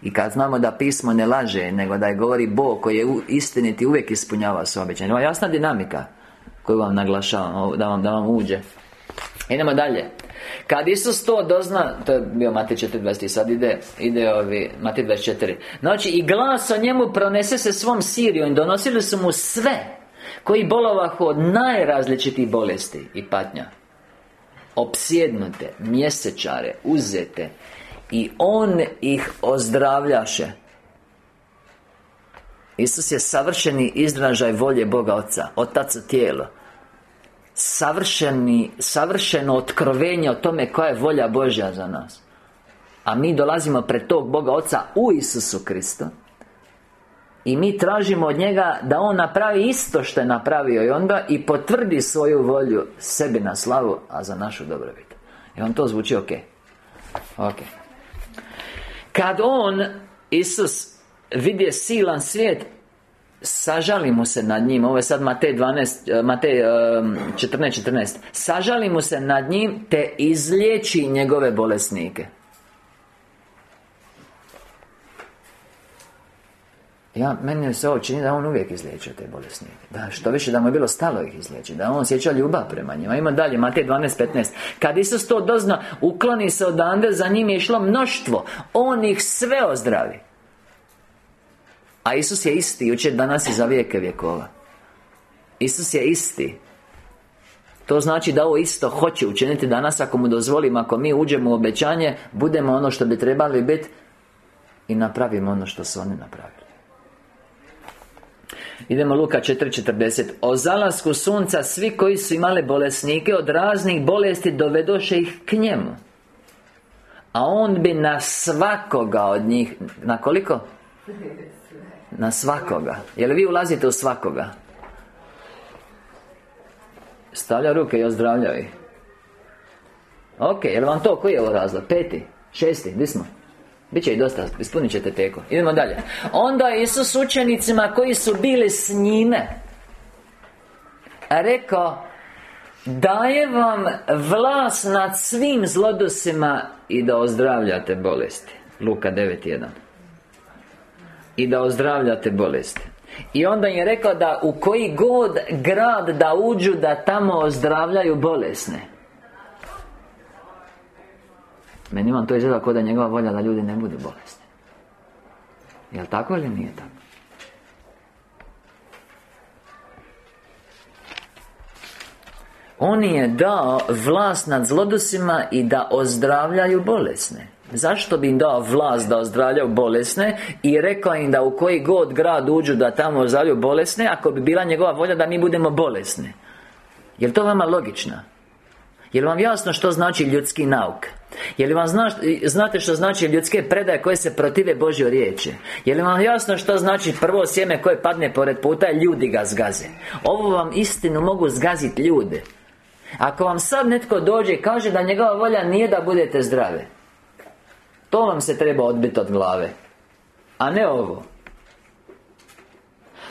I kad znamo da pismo ne laže Nego da je govori Bog koji je istiniti uvijek ispunjava svoje obećanje. Je jasna dinamika Koju vam naglašavam Da vam, da vam uđe Idemo dalje. Kad Isus to dozna To je bio Matej 4.20 Sad ide, ide ovi Matej 24 Znači i glas o njemu pronese se svom Siriju I donosili su mu sve koji bolovahu od najrazličitih bolesti i patnja. Opsjednute, mjesečare, uzete I On ih ozdravljaše. Isus je savršeni izražaj volje Boga Oca Otac u tijelo Savršeni, savršeno otkrovenje o tome koja je volja Božja za nas. A mi dolazimo pred tog Boga Oca u Isusu Kristu. I mi tražimo od njega da on napravi isto što je napravio I onda i potvrdi svoju volju sebi na slavu, a za našu dobrobit. I on to zvuči ok? Ok. Kad on, Isus, vidje silan svijet Sažali mu se nad njim Ovo je sad Matej 12, Matej 14, 14 Sažali mu se nad njim Te izliječi njegove bolesnike. Ja, meni se ovo čini da on uvijek izliječio te bolesnike. Da, što više da mu je bilo stalo ih izliječiti Da on osjeća ljubav prema njima. Ima dalje, Matej 12.15 Kad Isus to dozna, ukloni se odande Za njim je išlo mnoštvo. On ih sve ozdravi A Isus je isti Jučer danas i za vijeke vjekova. Isus je isti. To znači da ovo isto hoće učiniti danas Ako mu dozvolimo, ako mi uđemo u obećanje Budemo ono što bi trebali biti I napravimo ono što su oni napravili. Idemo Luka 4.40 O zalasku sunca svi koji su imali bolesnike Od raznih bolesti dovedoše ih k njemu. A on bi na svakoga od njih Na koliko? Na svakoga Jel vi ulazite u svakoga? Stavlja ruke i ozdravlja ih Ok, jel vam to, koji je ovo razlog? Peti? Šesti? Gdje smo? Biće i dosta, ispunit ćete teko Idemo dalje Onda Isus učenicima koji su bili s njime Rekao Daje vam vlas nad svim zlodosima I da ozdravljate bolesti Luka 9.1 I da ozdravljate bolesti I onda je rekao da u koji god grad da uđu Da tamo ozdravljaju bolesne. Meni vam to izgleda kao da je njegova volja da ljudi ne budu bolesni. Jel tako ili nije tako? On je dao vlast nad zlodosima i da ozdravljaju bolesne Zašto bi im dao vlast da ozdravljaju bolesne I rekao im da u koji god grad uđu da tamo ozdravljaju bolesne Ako bi bila njegova volja da mi budemo bolesni Jel to vama logično? Jel vam jasno što znači ljudski nauk? Je li vam znate što znači ljudske predaje koje se protive Božjoj riječi? Je li vam jasno što znači prvo sjeme koje padne pored puta ljudi ga zgaze? Ovo vam istinu mogu zgaziti ljude Ako vam sad netko dođe i kaže da njegova volja nije da budete zdrave To vam se treba odbiti od glave A ne ovo.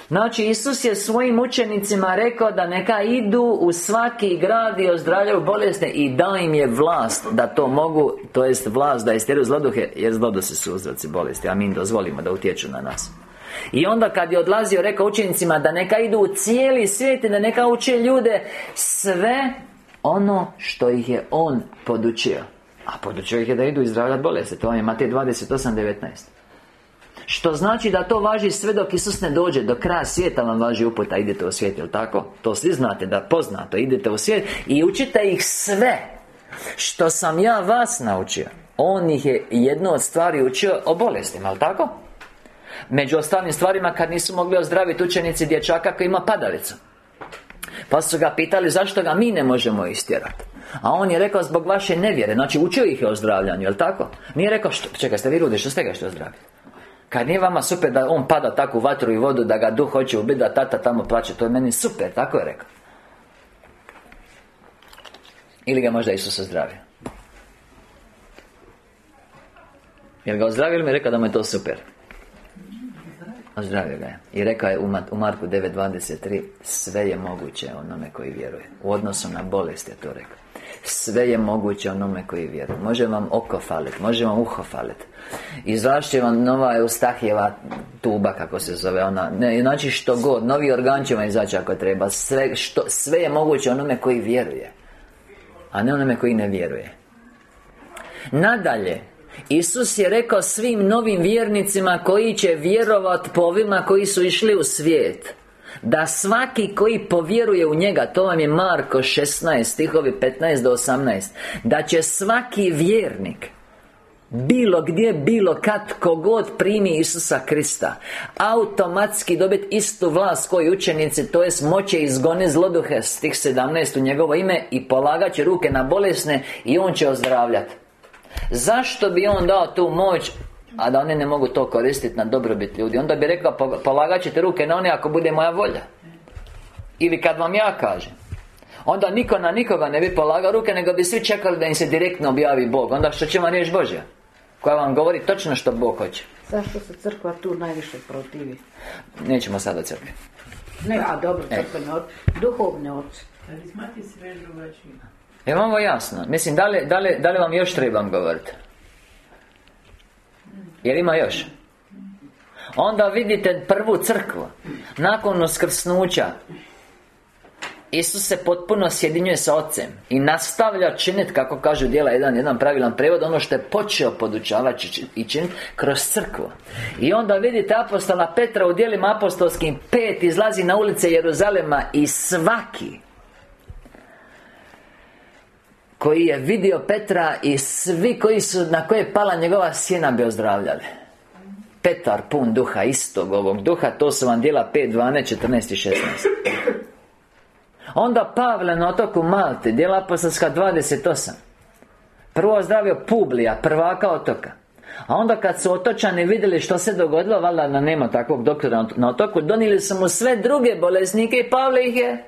Znači, Isus je svojim učenicima rekao da neka idu u svaki grad i ozdravljaju bolesne I da im je vlast da to mogu To jest vlast da istjeruju zloduhe Jer zlodusi su uzroci bolesti A mi im dozvolimo da utječu na nas. I onda kad je odlazio rekao učenicima da neka idu u cijeli svijet i da neka uče ljude sve ono što ih je on podučio A podučio je da idu izdravljati bolesti To vam je Matej 28.19 što znači da to važi sve dok Isus ne dođe Do kraja svijeta vam važi uputa Idete u svijet, jel tako? To svi znate da poznato Idete u svijet i učite ih sve Što sam ja vas naučio On ih je jednu od stvari učio o bolestima, jel tako? Među ostalim stvarima kad nisu mogli ozdraviti učenici dječaka koji ima padalicu Pa su ga pitali zašto ga mi ne možemo istjerati a on je rekao zbog vaše nevjere Znači učio ih je o zdravljanju, jel tako? Nije rekao što, čekaj ste vi ljudi, što ste ga što zdraviti kad nije vama super da on pada tako u vatru i vodu Da ga duh hoće ubiti, da tata tamo plaće To je meni super, tako je rekao. Ili ga možda Isus ozdravio? Jel ga ozdravio ili mi je rekao da mu je to super? Ozdravio ga je. I rekao je u Marku 9.23 Sve je moguće onome koji vjeruje. U odnosu na bolest je to rekao sve je moguće onome koji vjeruje. Može vam oko falit, može vam uho falit Izvlašće vam nova Eustahijeva tuba, kako se zove ona? Ne, Znači što god, novi organ će vam izaći ako treba. Sve, što, sve je moguće onome koji vjeruje A ne onome koji ne vjeruje. Nadalje Isus je rekao svim novim vjernicima koji će vjerovat po ovima koji su išli u svijet da svaki koji povjeruje u njega To vam je Marko 16 Stihovi 15 do 18 Da će svaki vjernik bilo gdje, bilo kad, kogod primi Isusa Krista Automatski dobiti istu vlast koji učenici To jest moće izgone zloduhe Stih 17 u njegovo ime I polagat će ruke na bolesne I on će ozdravljati Zašto bi on dao tu moć a da oni ne mogu to koristiti na dobrobit ljudi. Onda bi rekao, polagat ćete ruke na one ako bude moja volja. Ili kad vam ja kažem. Onda niko na nikoga ne bi polagao ruke Nego bi svi čekali da im se direktno objavi Bog. Onda što će vam riječ Božja? Koja vam govori točno što Bog hoće. Zašto se crkva tu najviše protivi? Nećemo sad o crkvi. Ne, a dobro, e. crkvene od, duhovne vam ovo jasno? Mislim, da li, da, li, da li vam još trebam govoriti? Jer ima još? Onda vidite prvu crkvu Nakon uskrsnuća Isus se potpuno sjedinjuje sa Ocem I nastavlja činiti, kako kažu dijela jedan, jedan pravilan prevod Ono što je počeo podučavati i činiti kroz crkvu. I onda vidite apostola Petra u dijelima apostolskim Pet izlazi na ulice Jeruzalema I svaki koji je vidio Petra i svi koji su na koje je pala njegova sjena bi ozdravljali. Petar pun duha istog ovog duha To su vam dijela 5, 12, 14 i 16 Onda Pavle na otoku Malte Dijela apostolska 28 Prvo zdravio Publija, prvaka otoka. A onda kad su otočani vidjeli što se dogodilo Valjda da nema takvog doktora na otoku Donijeli su mu sve druge bolesnike I Pavle ih je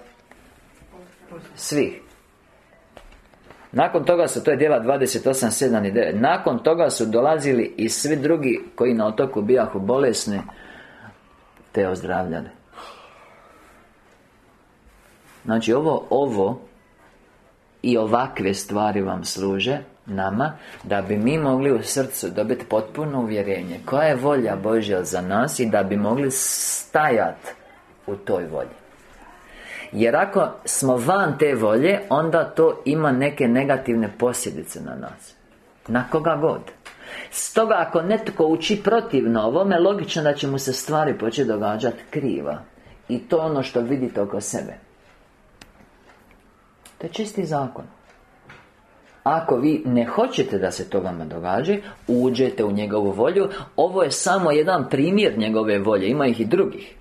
Svih nakon toga su, to je djela 28, 7 i 9 Nakon toga su dolazili i svi drugi koji na otoku bijahu bolesni Te ozdravljali. Znači ovo, ovo I ovakve stvari vam služe Nama Da bi mi mogli u srcu dobiti potpuno uvjerenje Koja je volja Božja za nas I da bi mogli stajati u toj volji jer ako smo van te volje Onda to ima neke negativne posljedice na nas. Na koga god. Stoga ako netko uči protivno ovome Logično da će mu se stvari početi događati kriva I to ono što vidite oko sebe. To je čisti zakon. Ako vi ne hoćete da se to vama događa Uđete u njegovu volju. Ovo je samo jedan primjer njegove volje. Ima ih i drugih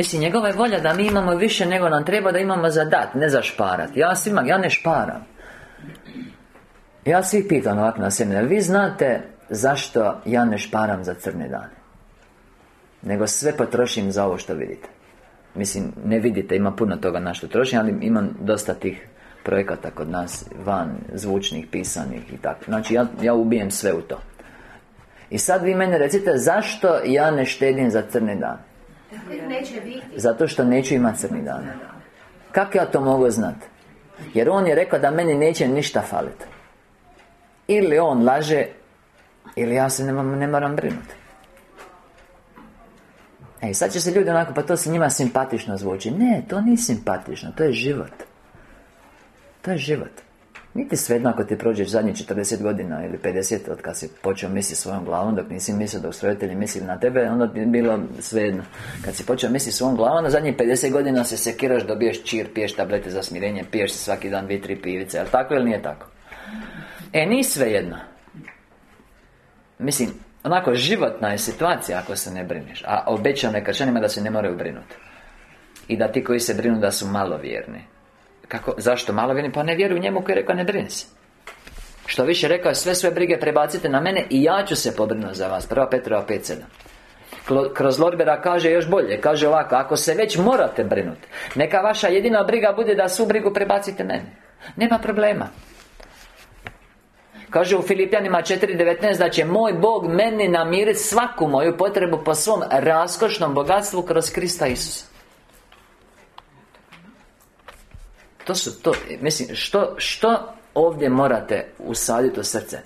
Mislim, njegova je volja da mi imamo više nego nam treba da imamo za dat, ne za šparat. Ja svima, ja ne šparam. Ja svih pitam ovako na seminar Vi znate zašto ja ne šparam za crne dane? Nego sve potrošim za ovo što vidite. Mislim, ne vidite, ima puno toga na što trošim Ali imam dosta tih projekata kod nas Van, zvučnih, pisanih i tako. Znači, ja, ja ubijem sve u to. I sad vi mene recite zašto ja ne štedim za crni dan Neće biti. Zato što neću imati crni dan. Kako ja to mogu znati? Jer on je rekao da meni neće ništa faliti Ili on laže Ili ja se ne, ne moram brinuti Ej, sad će se ljudi onako, pa to se njima simpatično zvuči. Ne, to nije simpatično, to je život. To je život niti svejedno ako ti prođeš zadnjih 40 godina ili 50 od kad si počeo misliti svojom glavom dok nisi mislio dok su mislili na tebe onda bi bilo svejedno. Kad si počeo misliti svojom glavom na zadnjih 50 godina se sekiraš dobiješ čir piješ tablete za smirenje piješ svaki dan dvije tri pivice jel tako ili nije tako? E nije svejedno. Mislim onako životna je situacija ako se ne brineš a obećano je da se ne moraju brinuti i da ti koji se brinu da su malo vjerni kako, zašto? Malo vjerujem? Pa ne vjeruju njemu koji je rekao ne brini se. Što više rekao sve sve brige prebacite na mene I ja ću se pobrinuti za vas. Prva Petrova 5.7 Kroz Lorbera kaže još bolje. Kaže ovako, ako se već morate brinuti Neka vaša jedina briga bude da svu brigu prebacite meni. Nema problema. Kaže u Filipljanima 4.19 da će moj Bog meni namiriti svaku moju potrebu po svom raskošnom bogatstvu kroz Krista Isusa To su to, mislim, što, što ovdje morate usaditi u srce?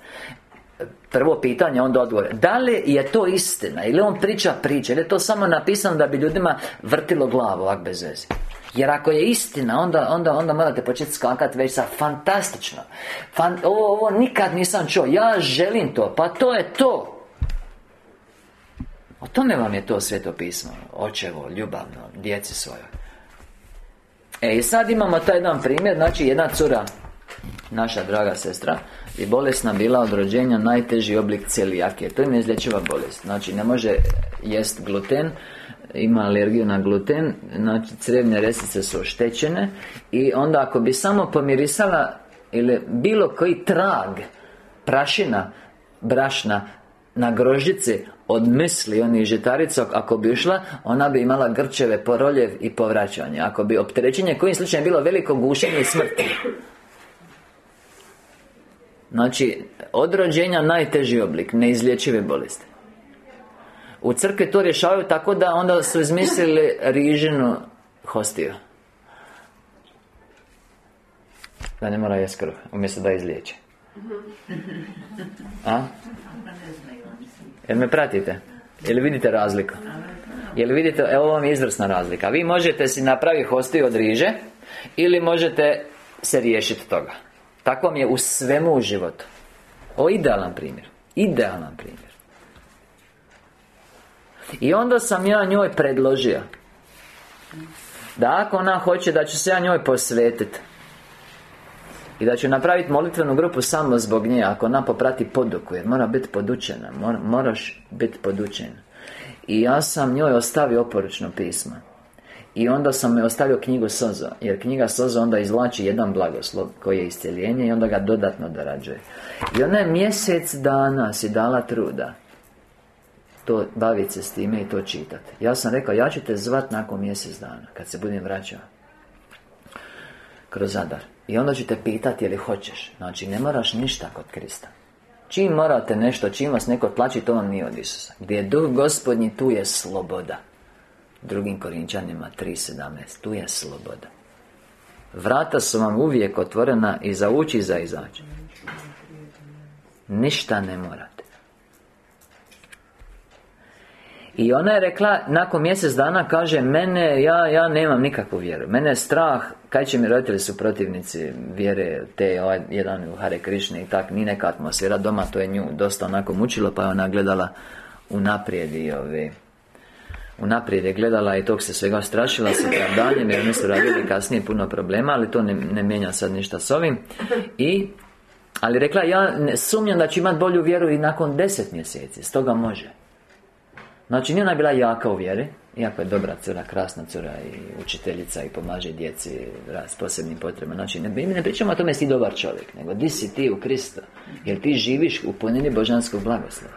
Prvo pitanje, onda odgovor Da li je to istina? Ili on priča priče? Ili je to samo napisano da bi ljudima vrtilo glavu ovak bez veze? Jer ako je istina, onda, onda, onda morate početi skakati već sa fantastično Fan, ovo, ovo nikad nisam čuo Ja želim to, pa to je to O tome vam je to sveto pismo Očevo, ljubavno, djeci svojoj E i sad imamo taj jedan primjer Znači jedna cura Naša draga sestra Je bolesna bila od rođenja Najteži oblik celijakije. To je neizlječiva bolest. Znači ne može jest gluten ima alergiju na gluten Znači crevne resice su oštećene I onda ako bi samo pomirisala Ili bilo koji trag Prašina Brašna Na grožđici od misli onih žitarica Ako bi išla Ona bi imala grčeve, poroljev i povraćanje. Ako bi opterećenje kojim slučajem bilo veliko gušenje i smrti Znači, od rođenja najteži oblik Neizlječive bolesti. U crkvi to rješavaju tako da onda su izmislili rižinu hostiju. Da ne mora jest Umjesto da izliječe A? Jel me pratite? Jel vidite razliku? Jel vidite, evo vam je izvrsna razlika. Vi možete si napraviti hostiju od riže Ili možete se riješiti toga. Tako mi je u svemu u životu. Je idealan primjer. Idealan primjer. I onda sam ja njoj predložio Da ako ona hoće da ću se ja njoj posvetiti i da ću napraviti molitvenu grupu samo zbog nje Ako ona poprati poduku Jer mora biti podučena Moraš biti podučen. I ja sam njoj ostavio oporučno pismo. I onda sam joj ostavio knjigu Sozo Jer knjiga Sozo onda izvlači jedan blagoslov Koji je iscijeljenje I onda ga dodatno dorađuje. I ona je mjesec dana si dala truda to baviti se s time i to čitati Ja sam rekao, ja ću te zvat nakon mjesec dana Kad se budem vraćao Kroz Zadar i onda ću te pitati je li hoćeš? Znači ne moraš ništa kod Krista. Čim morate nešto, čim vas neko tlači To vam nije od Isusa. Gdje je duh gospodnji, tu je sloboda. Drugim Korinčanima 3.17 Tu je sloboda. Vrata su vam uvijek otvorena I za ući za izaći. Ništa ne mora I ona je rekla, nakon mjesec dana kaže Mene, ja, ja nemam nikakvu vjeru. Mene je strah, kaj će mi roditelji su protivnici vjere Te, ovaj, jedan u Hare Krišni i tak Ni neka atmosfera doma, to je nju dosta onako mučilo Pa je ona gledala unaprijed i ove Unaprijed je gledala i tog se svega strašila sa opravdanjem Jer mi su radili kasnije puno problema Ali to ne, ne mijenja sad ništa s ovim. I ali rekla, ja ne sumnjam da će imati bolju vjeru i nakon deset mjeseci Stoga može Znači nije ona bila jaka u vjeri Iako je dobra cura, krasna cura i učiteljica i pomaže djeci s posebnim potrebama. Znači ne, ne pričamo o tome si dobar čovjek Nego di si ti u Kristu? Jer ti živiš u punini božanskog blagoslova?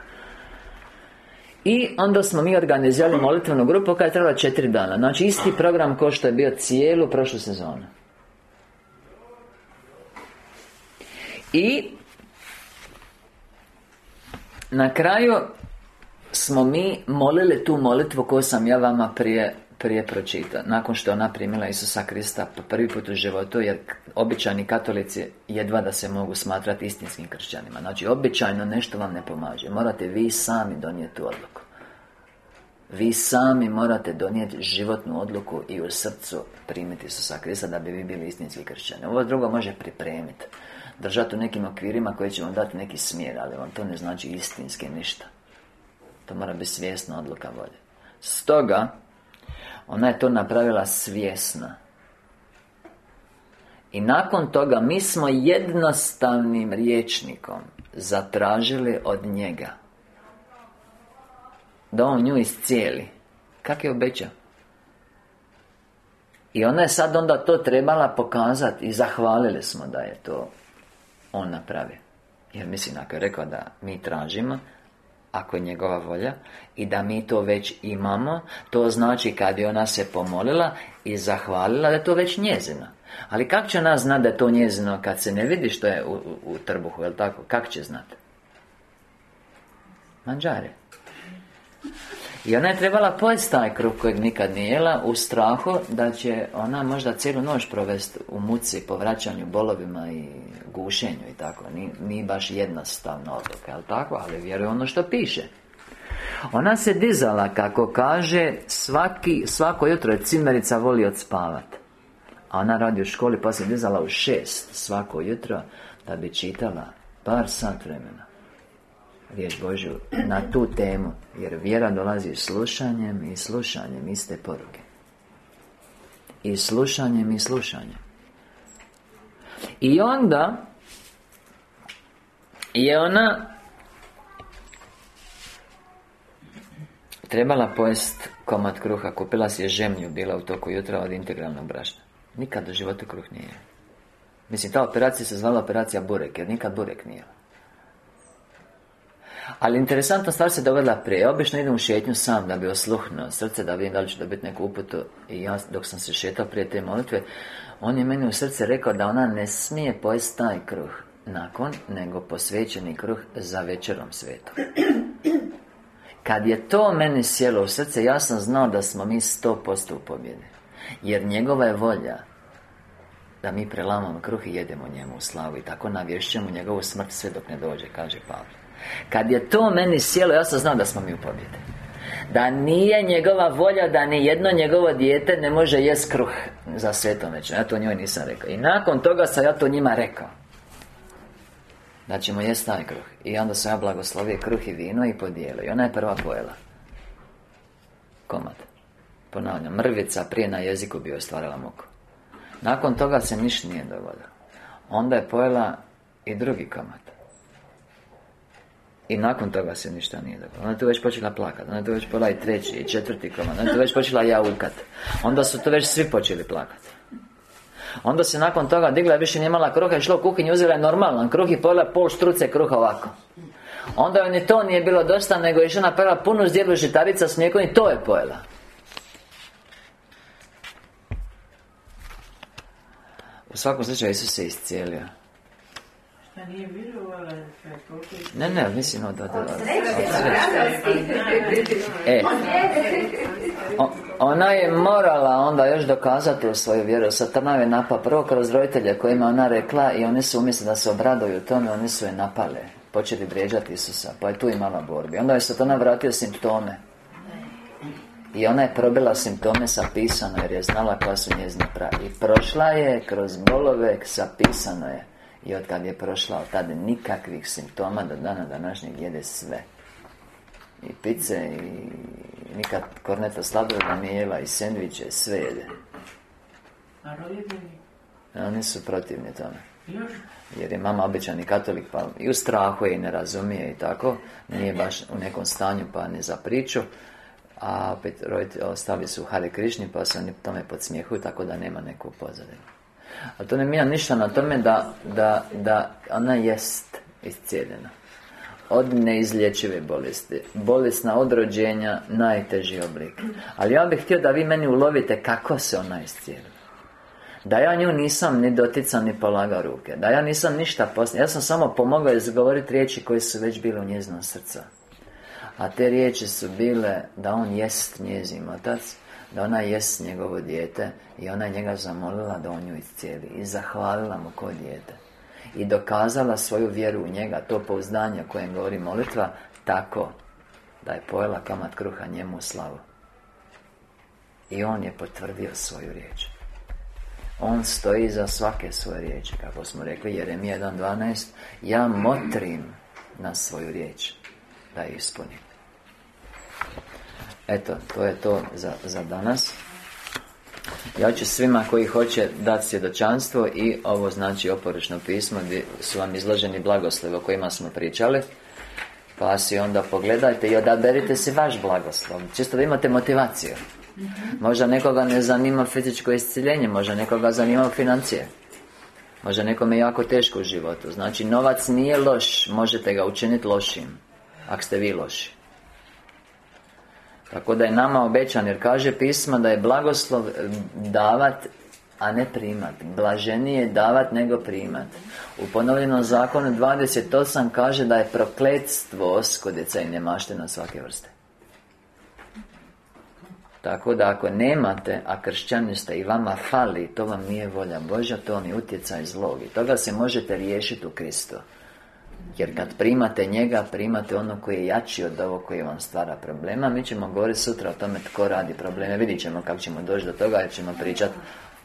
I onda smo mi organizirali molitvenu grupu koja je trebala četiri dana. Znači isti program kao što je bio cijelu prošlu sezonu. I Na kraju smo mi molili tu molitvu koju sam ja vama prije prije pročita Nakon što ona primila Isusa Krista po prvi put u životu Jer običajni katolici jedva da se mogu smatrati istinskim kršćanima. Znači običajno nešto vam ne pomaže. Morate vi sami donijeti odluku. Vi sami morate donijeti životnu odluku I u srcu primiti Isusa Krista Da bi vi bili istinski kršćani. Ovo drugo može pripremiti Držati u nekim okvirima koji će vam dati neki smjer Ali vam to ne znači istinski ništa To mora biti svjesna odluka volje. Stoga ona je to napravila svjesna. I nakon toga mi smo jednostavnim riječnikom Zatražili od njega Da on nju iscijeli. Kak je obećao? I ona je sad onda to trebala pokazati I zahvalili smo da je to On napravio. Jer mislim, ako je rekao da mi tražimo ako je njegova volja i da mi to već imamo to znači kad je ona se pomolila i zahvalila da je to već njezino ali kako će nas znati da je to njezino kad se ne vidi što je u, u, trbuhu, jel tako? Kako će znati? Manđare i ona je trebala pojesti taj kruh kojeg nikad nije jela U strahu da će ona možda cijelu noć provesti u muci Po vraćanju bolovima i gušenju i tako. Nije, baš jednostavna odluka, jel tako? Ali vjeruje ono što piše. Ona se dizala, kako kaže svaki, Svako jutro je cimerica voli odspavat. A ona radi u školi pa se dizala u šest Svako jutro Da bi čitala par sat vremena riječ Božju na tu temu Jer vjera dolazi slušanjem i slušanjem iste poruke. I slušanjem i slušanjem. I onda Je ona Trebala pojest komad kruha. Kupila si je žemlju Bila u toku jutra od integralnog brašna. Nikad u životu kruh nije. Mislim, ta operacija se zvala operacija burek Jer nikad burek nije ali interesantna stvar se dogodila prije. Obično idem u šetnju sam da bi osluhnuo srce Da vidim da li ću dobiti neku uputu. I ja dok sam se šetao prije te molitve On je meni u srce rekao da ona ne smije pojesti taj kruh Nakon, nego posvećeni kruh za večerom svetu Kad je to meni sjelo u srce Ja sam znao da smo mi sto posto u pobjedi. Jer njegova je volja da mi prelamamo kruh i jedemo njemu u slavu I tako navješćemo njegovu smrt sve dok ne dođe, kaže Pavle kad je to meni sjelo, ja sam znao da smo mi u pobjedi. Da nije njegova volja da ni jedno njegovo dijete ne može jest kruh za svetom već Ja to njoj nisam rekao. I nakon toga sam ja to njima rekao. Da ćemo jest taj kruh. I onda sam ja blagoslovio kruh i vino i podijelio. I ona je prva pojela. Komad. Ponavljam, mrvica prije na jeziku bi ostvarila muku. Nakon toga se ništa nije dogodilo. Onda je pojela i drugi komad i nakon toga se ništa nije dogodilo. Ona je tu već počela plakati. Ona je tu već počela i treći i četvrti komad. Ona je tu već počela jaukat. Onda su to već svi počeli plakati. Onda se nakon toga digla više nije imala kruha i šla u kuhinju, uzela je normalan kruh i pojela pol štruce kruha ovako. Onda joj ni to nije bilo dosta, nego je išla napravila punu zdjelu žitarica s mlijekom i to je pojela. U svakom slučaju Isus se iscijelio. Ne, ne, mislim od, od, od, E, ona je morala onda još dokazati u svoju vjeru. Satana je napao prvo kroz roditelje kojima ona rekla I oni su umjesto da se obraduju tome Oni su je napale Počeli vrijeđati Isusa Pa je tu imala borbi. Onda je Satana vratio simptome. I ona je probila simptome sa pisano Jer je znala koja su njezine pravi I prošla je kroz bolove sa pisano je i od kad je prošla od tada nikakvih simptoma do dana današnjeg jede sve. I pice i nikad korneta sladoleda nije jela i sendviče, sve jede. A roditelji? Oni su protivni tome. Jer je mama običani katolik pa i u strahu je i ne razumije i tako. Nije baš u nekom stanju pa ne za priču. A opet roditelji ostali su u Hare Krišni pa se oni tome podsmijehuju tako da nema neku pozadinu ali to ne mija ništa na tome da, da, da ona jest iscijeljena od neizlječive bolesti Bolesna od rođenja Najteži oblik. Ali ja bih htio da vi meni ulovite kako se ona iscijelila. Da ja nju nisam ni doticao ni polagao ruke. Da ja nisam ništa poslije. Ja sam samo pomogao izgovoriti riječi koje su već bile u njezinom srca A te riječi su bile da on jest njezin otac Da ona jest njegovo dijete I ona je njega zamolila da on nju iscijeli I zahvalila mu ko dijete. I dokazala svoju vjeru u njega To pouzdanje o kojem govori molitva Tako da je pojela kamat kruha njemu slavu. I on je potvrdio svoju riječ. On stoji za svake svoje riječi Kako smo rekli Jeremija 1.12 Ja motrim na svoju riječ Da je ispunim Eto, to je to za, za danas. Ja ću svima koji hoće dati svjedočanstvo i ovo znači oporično pismo gdje su vam izloženi blagoslovi o kojima smo pričali. Pa si onda pogledajte i odaberite si vaš blagoslov Čisto da imate motivaciju. Možda nekoga ne zanima fizičko isciljenje Možda nekoga zanima financije. Možda nekome jako teško u životu. Znači novac nije loš Možete ga učiniti lošim Ako ste vi loši Tako da je nama obećan Jer kaže pisma da je blagoslov davat a ne primat. Blaženije davat nego primat. U ponovljenom zakonu 28 kaže da je prokletstvo oskodica i nemaština svake vrste. Tako da ako nemate, a kršćani ste i vama fali, to vam nije volja Božja, to vam je utjecaj zlog I toga se možete riješiti u Kristu jer kad primate njega, primate ono koji je jači od ovog koji vam stvara problema. Mi ćemo govoriti sutra o tome tko radi probleme. Vidjet ćemo kako ćemo doći do toga Jer ćemo pričati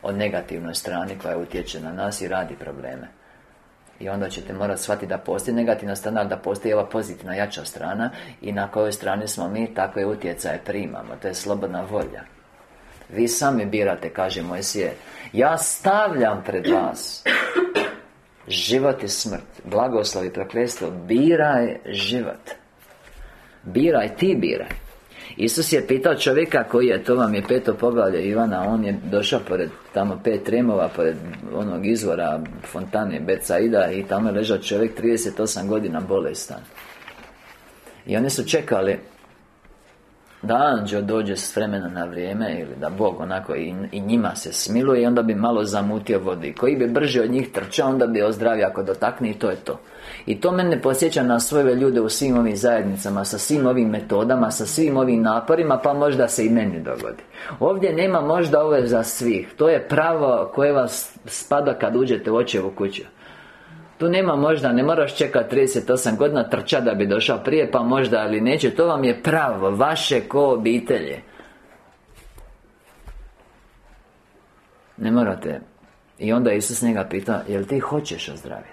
o negativnoj strani koja utječe na nas i radi probleme. I onda ćete morati shvatiti da postoji negativna strana, da postoji ova pozitivna jača strana. I na kojoj strani smo mi, takve utjecaje primamo. To je slobodna volja. Vi sami birate, kaže Mojsije, ja stavljam pred vas život i smrt, blagoslov i prokletstvo, biraj život. Biraj, ti biraj. Isus je pitao čovjeka koji je, to vam je peto poglavlje Ivana On je došao pored tamo pet remova Pored onog izvora fontane Becaida I tamo je ležao čovjek 38 godina bolestan I oni su čekali da anđeo dođe s vremena na vrijeme ili da Bog onako i, i njima se smiluje i onda bi malo zamutio vodi. Koji bi brže od njih trčao onda bi ozdravio ako dotakne i to je to. I to mene posjeća na svoje ljude u svim ovim zajednicama Sa svim ovim metodama, sa svim ovim naporima Pa možda se i meni dogodi. Ovdje nema možda ove za svih. To je pravo koje vas spada kad uđete u očevu kuću tu nema možda, ne moraš čekati 38 godina trča da bi došao prije Pa možda, ali neće, to vam je pravo Vaše ko obitelje Ne morate. I onda Isus njega pita Jel ti hoćeš ozdraviti?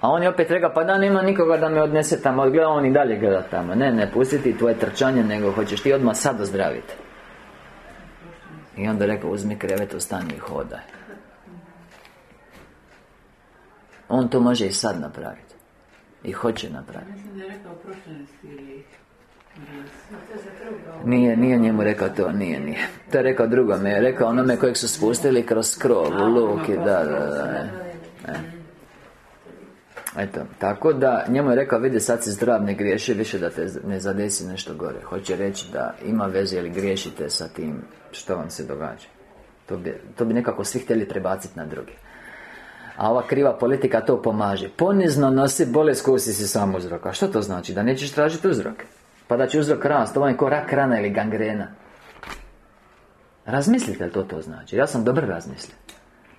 A on je opet rekao, pa da nema nikoga da me odnese tamo Gleda on i dalje gleda tamo. Ne, ne, pustiti tvoje trčanje Nego hoćeš ti odmah sad ozdraviti I onda rekao, uzmi krevet, ustani i hodaj On to može i sad napraviti. I hoće napraviti. Nije, nije njemu rekao to, nije, nije. To je rekao drugome, je rekao onome kojeg su spustili kroz krov, u luki, da, da, da, Eto, tako da, njemu je rekao, vidi sad si zdrav, ne griješi više da te ne zadesi nešto gore. Hoće reći da ima veze ili griješite sa tim što vam se događa. To bi, to bi nekako svi htjeli prebaciti na druge a ova kriva politika to pomaže. Ponizno nosi bolest koju si si sam uzrok. A što to znači? Da nećeš tražiti uzrok Pa da će uzrok rast Ovo je ko rak rana ili gangrena. Razmislite to to znači? Ja sam dobro razmislio.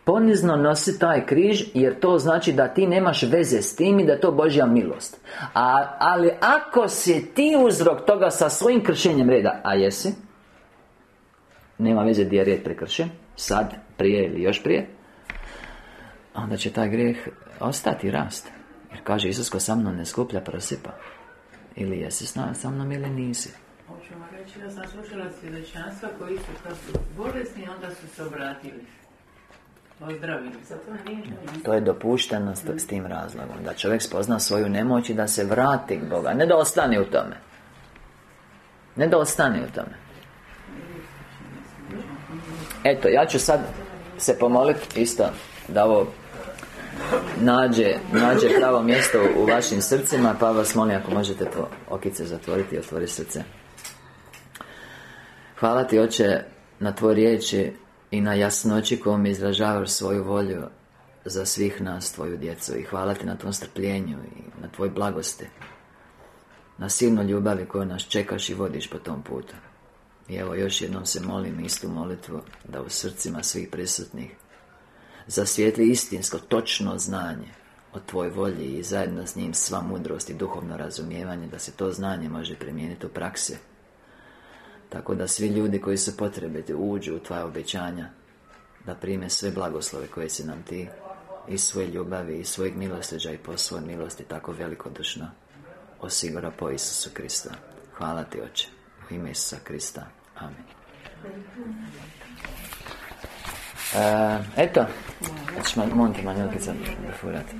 Ponizno nosi taj križ Jer to znači da ti nemaš veze s tim I da je to Božja milost. A, Ali ako si ti uzrok toga sa svojim kršenjem reda A jesi Nema veze gdje je red prekršen Sad, prije ili još prije Onda će taj grijeh ostati rast. Jer kaže Isus ko sa mnom ne skuplja prosipa. Ili jesi sa mnom ili nisi. Hoćemo reći da sam slušala svjedočanstva koji su kad su bolesni onda su se obratili. To je dopušteno s tim razlogom Da čovjek spozna svoju nemoć i da se vrati k Boga. Ne da ostane u tome. Ne da ostane u tome. Eto, ja ću sad se pomoliti isto Da ovo nađe, nađe pravo mjesto u vašim srcima Pa vas molim ako možete to okice zatvoriti i otvori srce. Hvala ti oče na tvoj riječi i na jasnoći kojom izražavaš svoju volju za svih nas, tvoju djecu. I hvala ti na tom strpljenju i na tvoj blagosti na silno ljubavi koju nas čekaš i vodiš po tom putu. I evo još jednom se molim istu molitvu da u srcima svih prisutnih zasvijetli istinsko, točno znanje o tvoj volji i zajedno s njim sva mudrost i duhovno razumijevanje da se to znanje može primijeniti u praksi tako da svi ljudi koji su potrebiti uđu u tvoja obećanja da prime sve blagoslove koje si nam ti i svoje ljubavi i svojeg milostiđa i po svojoj milosti tako velikodušno osigura po Isusu Krista. Hvala ti, Oče. U ime Isusa Krista. Amen. E, eto, ćemo Monti Manjolkica da furati.